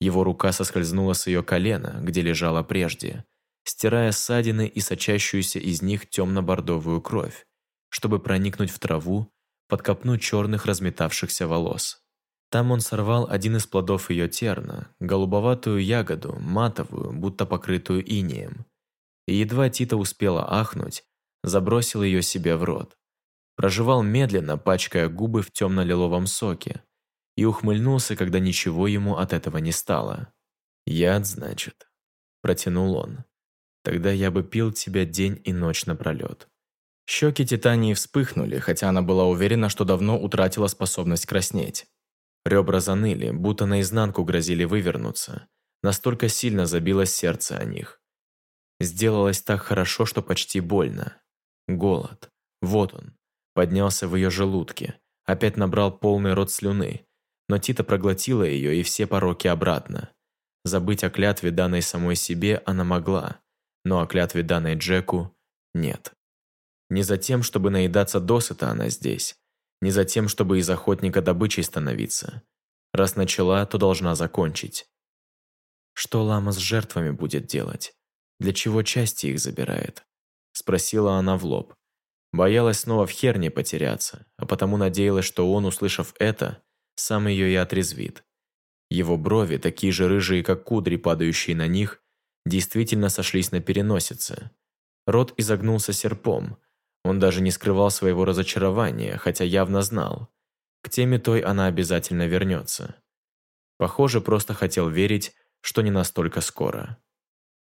C: Его рука соскользнула с ее колена, где лежала прежде, стирая ссадины и сочащуюся из них темно-бордовую кровь, чтобы проникнуть в траву, под копну черных разметавшихся волос. Там он сорвал один из плодов ее терна, голубоватую ягоду, матовую, будто покрытую инеем. И едва Тита успела ахнуть, забросил ее себе в рот прожевал медленно, пачкая губы в темно-лиловом соке, и ухмыльнулся, когда ничего ему от этого не стало. «Яд, значит», – протянул он. «Тогда я бы пил тебя день и ночь напролет». Щеки Титании вспыхнули, хотя она была уверена, что давно утратила способность краснеть. Ребра заныли, будто наизнанку грозили вывернуться. Настолько сильно забилось сердце о них. Сделалось так хорошо, что почти больно. Голод. Вот он поднялся в ее желудке, опять набрал полный рот слюны, но Тита проглотила ее и все пороки обратно. Забыть о клятве, данной самой себе, она могла, но о клятве, данной Джеку, нет. Не за тем, чтобы наедаться досыта она здесь, не за тем, чтобы из охотника добычей становиться.
B: Раз начала, то должна закончить. Что лама с жертвами будет делать? Для чего части их забирает? Спросила она в лоб. Боялась снова в херне потеряться, а потому надеялась, что он, услышав это, сам ее и отрезвит. Его брови, такие же рыжие, как кудри, падающие на них, действительно сошлись на переносице. Рот изогнулся серпом. Он даже не скрывал своего разочарования, хотя явно знал. К теме той она обязательно вернется. Похоже, просто хотел верить, что не настолько скоро.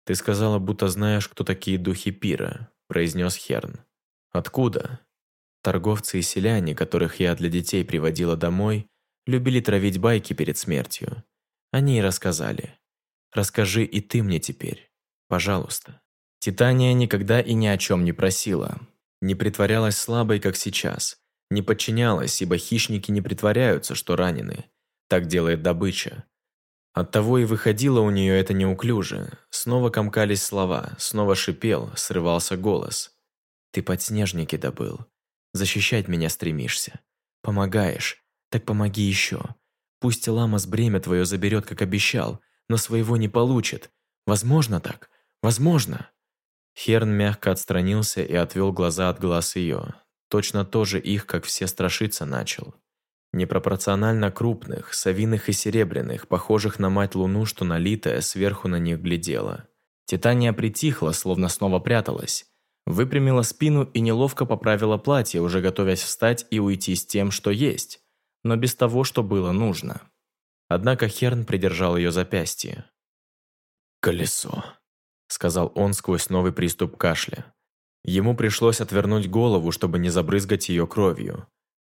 B: «Ты сказала, будто знаешь, кто такие духи пира», – произнес Херн. «Откуда?» Торговцы и селяне, которых я для детей приводила домой, любили травить байки перед смертью. Они и рассказали. Расскажи и ты мне теперь. Пожалуйста. Титания никогда и ни о чем не просила. Не притворялась слабой, как сейчас. Не подчинялась, ибо хищники не притворяются, что ранены. Так делает добыча. Оттого и выходило у нее это неуклюже. Снова комкались слова, снова шипел, срывался голос. «Ты подснежники добыл. Защищать меня стремишься. Помогаешь. Так помоги еще. Пусть Ламас бремя твое заберет, как обещал, но своего не получит. Возможно так? Возможно!» Херн мягко отстранился и отвел глаза от глаз ее. Точно тоже их, как все, страшиться начал. Непропорционально крупных, совиных и серебряных, похожих на мать Луну, что налитая, сверху на них глядела. Титания притихла, словно снова пряталась. Выпрямила спину и неловко поправила платье, уже готовясь встать и уйти с тем, что есть, но без того, что было нужно. Однако Херн придержал ее запястье. «Колесо», — сказал он сквозь новый приступ кашля. Ему пришлось отвернуть голову, чтобы не забрызгать ее кровью.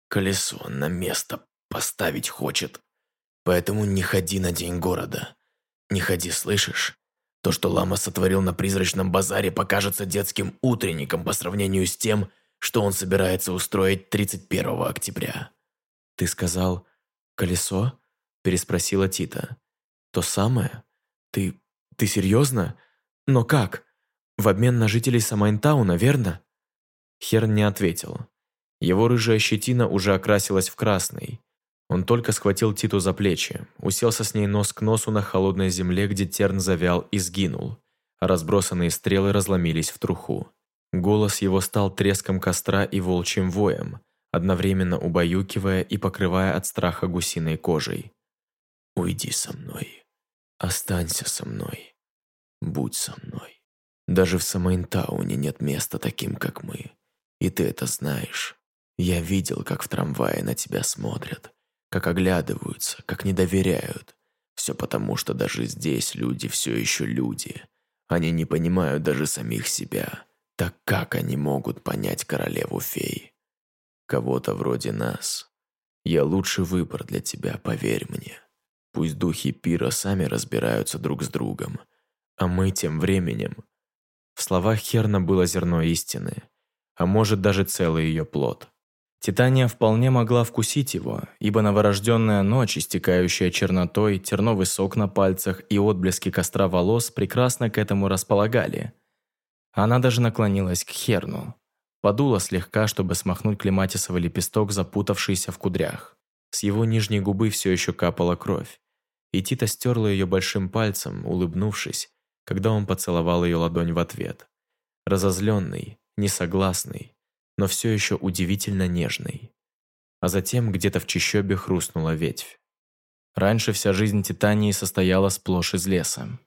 B: «Колесо на место поставить хочет. Поэтому не ходи на день города. Не ходи, слышишь? То, что Лама сотворил на призрачном базаре, покажется детским утренником по сравнению с тем, что он собирается устроить 31 октября». «Ты сказал, колесо?» переспросила Тита. «То самое? Ты... ты серьезно? Но как? В обмен на жителей Самайнтауна, верно?» Херн не ответил. Его рыжая щетина уже окрасилась в красный. Он только схватил Титу за плечи, уселся с ней нос к носу на холодной земле, где терн завял и сгинул. разбросанные стрелы разломились в труху. Голос его стал треском костра и волчьим воем, одновременно убаюкивая и покрывая от страха гусиной кожей. Уйди со мной. Останься со мной. Будь со мной. Даже в Самайнтауне нет места таким, как мы. И ты это знаешь. Я видел, как в трамвае на тебя смотрят, как оглядываются, как не доверяют. Все потому, что даже здесь люди все еще люди. Они не понимают даже самих себя. Так как они могут понять королеву фей? Кого-то вроде нас. Я лучший выбор для тебя, поверь мне. Пусть духи пира сами разбираются друг с другом. А мы тем временем... В словах Херна было зерно истины, а может даже целый ее плод. Титания вполне могла вкусить его, ибо новорожденная ночь, истекающая чернотой, терновый сок на пальцах и отблески костра волос прекрасно к этому располагали. Она даже наклонилась к Херну. Подула слегка, чтобы смахнуть клематисовый лепесток, запутавшийся в кудрях. С его нижней губы все еще капала кровь и Тита стерла ее большим пальцем, улыбнувшись, когда он поцеловал ее ладонь в ответ. Разозленный, несогласный, но все еще удивительно нежный. А затем где-то в чащобе хрустнула ветвь. Раньше вся жизнь Титании состояла сплошь из леса.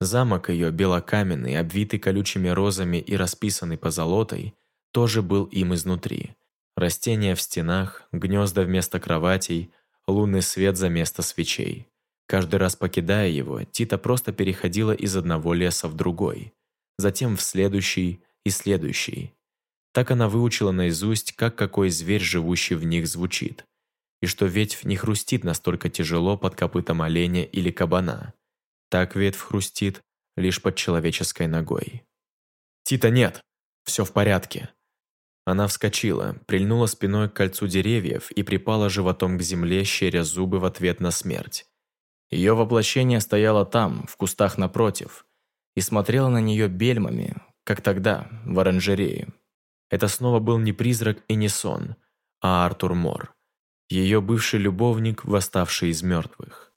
B: Замок ее, белокаменный, обвитый колючими розами и расписанный позолотой, тоже был им изнутри. Растения в стенах, гнезда вместо кроватей, лунный свет за место свечей. Каждый раз покидая его, Тита просто переходила из одного леса в другой, затем в следующий и следующий. Так она выучила наизусть, как какой зверь, живущий в них, звучит, и что ветвь не хрустит настолько тяжело под копытом оленя или кабана. Так ветвь хрустит лишь под человеческой ногой. «Тита, нет! Все в порядке!» Она вскочила, прильнула спиной к кольцу деревьев и припала животом к земле, щеря зубы в ответ на смерть. Ее воплощение стояло там, в кустах напротив, и смотрело на нее бельмами, как тогда, в оранжерее. Это снова был не призрак и не сон, а Артур Мор. Ее бывший любовник, восставший из мертвых.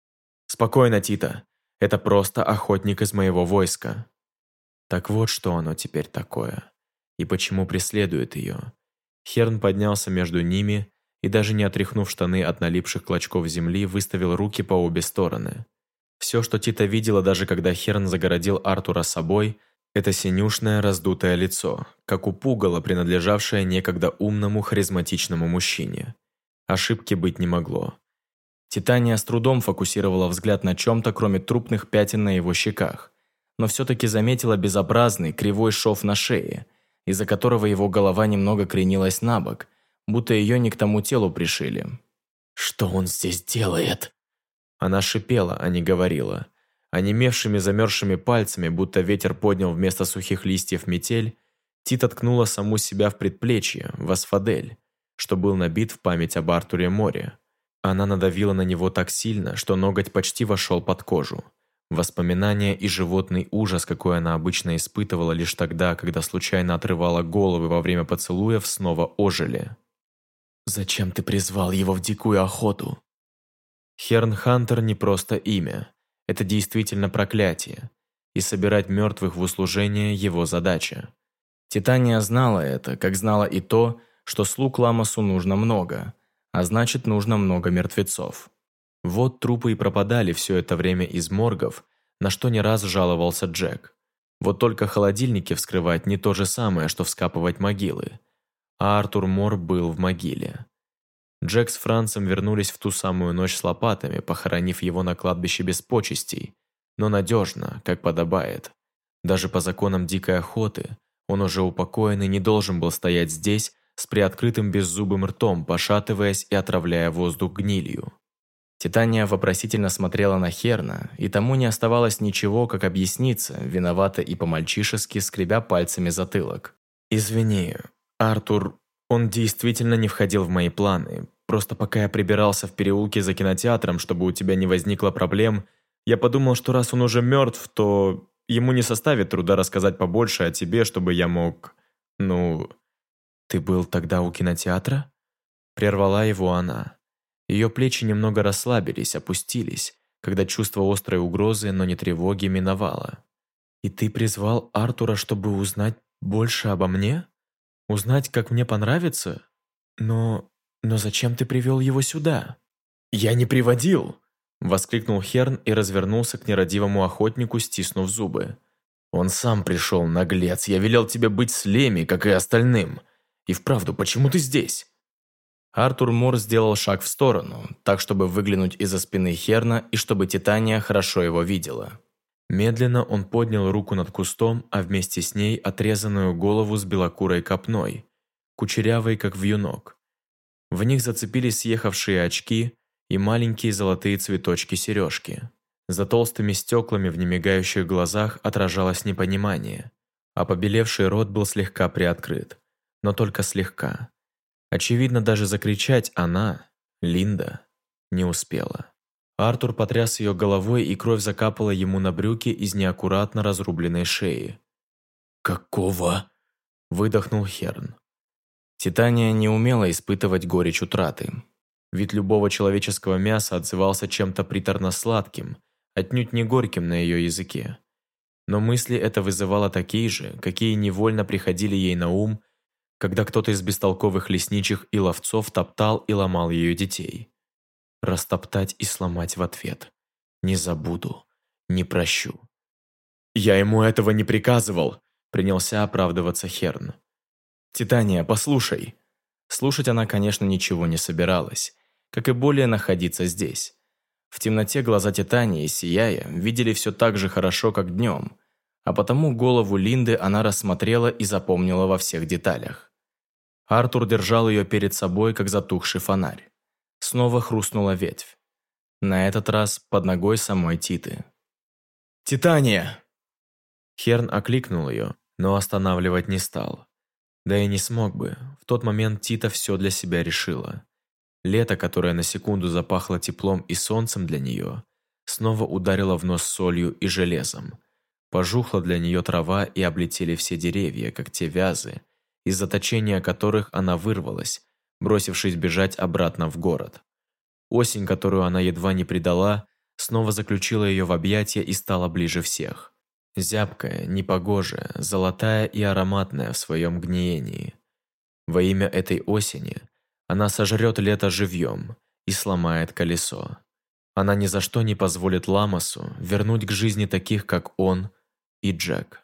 B: «Спокойно, Тита. Это просто охотник из моего войска». Так вот, что оно теперь такое. И почему преследует ее. Херн поднялся между ними и, даже не отряхнув штаны от налипших клочков земли, выставил руки по обе стороны. Все, что Тита видела, даже когда Херн загородил Артура собой, это синюшное раздутое лицо, как у пугала, принадлежавшее некогда умному харизматичному мужчине. Ошибки быть не могло. Титания с трудом фокусировала взгляд на чем-то, кроме трупных пятен на его щеках, но все-таки заметила безобразный, кривой шов на шее, из-за которого его голова немного кренилась на бок, будто ее не к тому телу пришили.
E: «Что он здесь делает?»
B: Она шипела, а не говорила. Онемевшими замерзшими пальцами, будто ветер поднял вместо сухих листьев метель, Тит откнула саму себя в предплечье, в асфадель, что был набит в память об Артуре Море. Она надавила на него так сильно, что ноготь почти вошел под кожу. Воспоминания и животный ужас, какой она обычно испытывала лишь тогда, когда случайно отрывала головы во время поцелуев, снова ожили.
E: «Зачем ты призвал его в дикую охоту?»
B: Херн Хантер не просто имя. Это действительно проклятие. И собирать мертвых в услужение – его задача. Титания знала это, как знала и то, что слуг Ламасу нужно много, а значит, нужно много мертвецов. Вот трупы и пропадали все это время из моргов, на что не раз жаловался Джек. Вот только холодильники вскрывать не то же самое, что вскапывать могилы. А Артур Мор был в могиле. Джек с Францем вернулись в ту самую ночь с лопатами, похоронив его на кладбище без почестей, но надежно, как подобает. Даже по законам дикой охоты он уже упокоенный не должен был стоять здесь с приоткрытым беззубым ртом, пошатываясь и отравляя воздух гнилью. Титания вопросительно смотрела на Херна, и тому не оставалось ничего, как объясниться, виновато и по-мальчишески скребя пальцами затылок. «Извини, Артур, он действительно не входил в мои планы. Просто пока я прибирался в переулке за кинотеатром, чтобы у тебя не возникло проблем, я подумал, что раз он уже мертв, то ему не составит труда рассказать побольше о тебе, чтобы я мог... Ну... Ты был тогда у кинотеатра?» Прервала его она. Ее плечи немного расслабились, опустились, когда чувство острой угрозы, но не тревоги, миновало. «И ты призвал Артура, чтобы узнать больше обо мне? Узнать, как мне понравится? Но... но зачем ты привел его сюда?» «Я не приводил!» Воскликнул Херн и развернулся к нерадивому охотнику, стиснув зубы. «Он сам пришел, наглец. Я велел тебе быть с Леми, как и остальным. И вправду, почему ты здесь?» Артур Мор сделал шаг в сторону, так чтобы выглянуть из-за спины Херна и чтобы Титания хорошо его видела. Медленно он поднял руку над кустом, а вместе с ней отрезанную голову с белокурой копной, кучерявой, как вьюнок. В них зацепились съехавшие очки и маленькие золотые цветочки-сережки. За толстыми стеклами в немигающих глазах отражалось непонимание, а побелевший рот был слегка приоткрыт, но только слегка. Очевидно, даже закричать она, Линда, не успела. Артур потряс ее головой, и кровь закапала ему на брюки из неаккуратно разрубленной шеи.
E: «Какого?»
B: – выдохнул Херн. Титания не умела испытывать горечь утраты. Вид любого человеческого мяса отзывался чем-то приторно-сладким, отнюдь не горьким на ее языке. Но мысли это вызывало такие же, какие невольно приходили ей на ум когда кто-то из бестолковых лесничих и ловцов топтал и ломал ее детей. Растоптать и сломать в ответ. Не забуду, не прощу. «Я ему этого не приказывал», – принялся оправдываться Херн. «Титания, послушай». Слушать она, конечно, ничего не собиралась, как и более находиться здесь. В темноте глаза Титании, сияя, видели все так же хорошо, как днем, а потому голову Линды она рассмотрела и запомнила во всех деталях. Артур держал ее перед собой, как затухший фонарь. Снова хрустнула ветвь. На этот раз под ногой самой Титы. «Титания!» Херн окликнул ее, но останавливать не стал. Да и не смог бы. В тот момент Тита все для себя решила. Лето, которое на секунду запахло теплом и солнцем для нее, снова ударило в нос солью и железом. Пожухла для нее трава и облетели все деревья, как те вязы, из заточения которых она вырвалась, бросившись бежать обратно в город. Осень, которую она едва не предала, снова заключила ее в объятия и стала ближе всех. Зябкая, непогожая, золотая и ароматная в своем гниении. Во имя этой осени она сожрет лето живьем и сломает колесо. Она ни за что не позволит Ламасу вернуть к жизни таких, как он и Джек.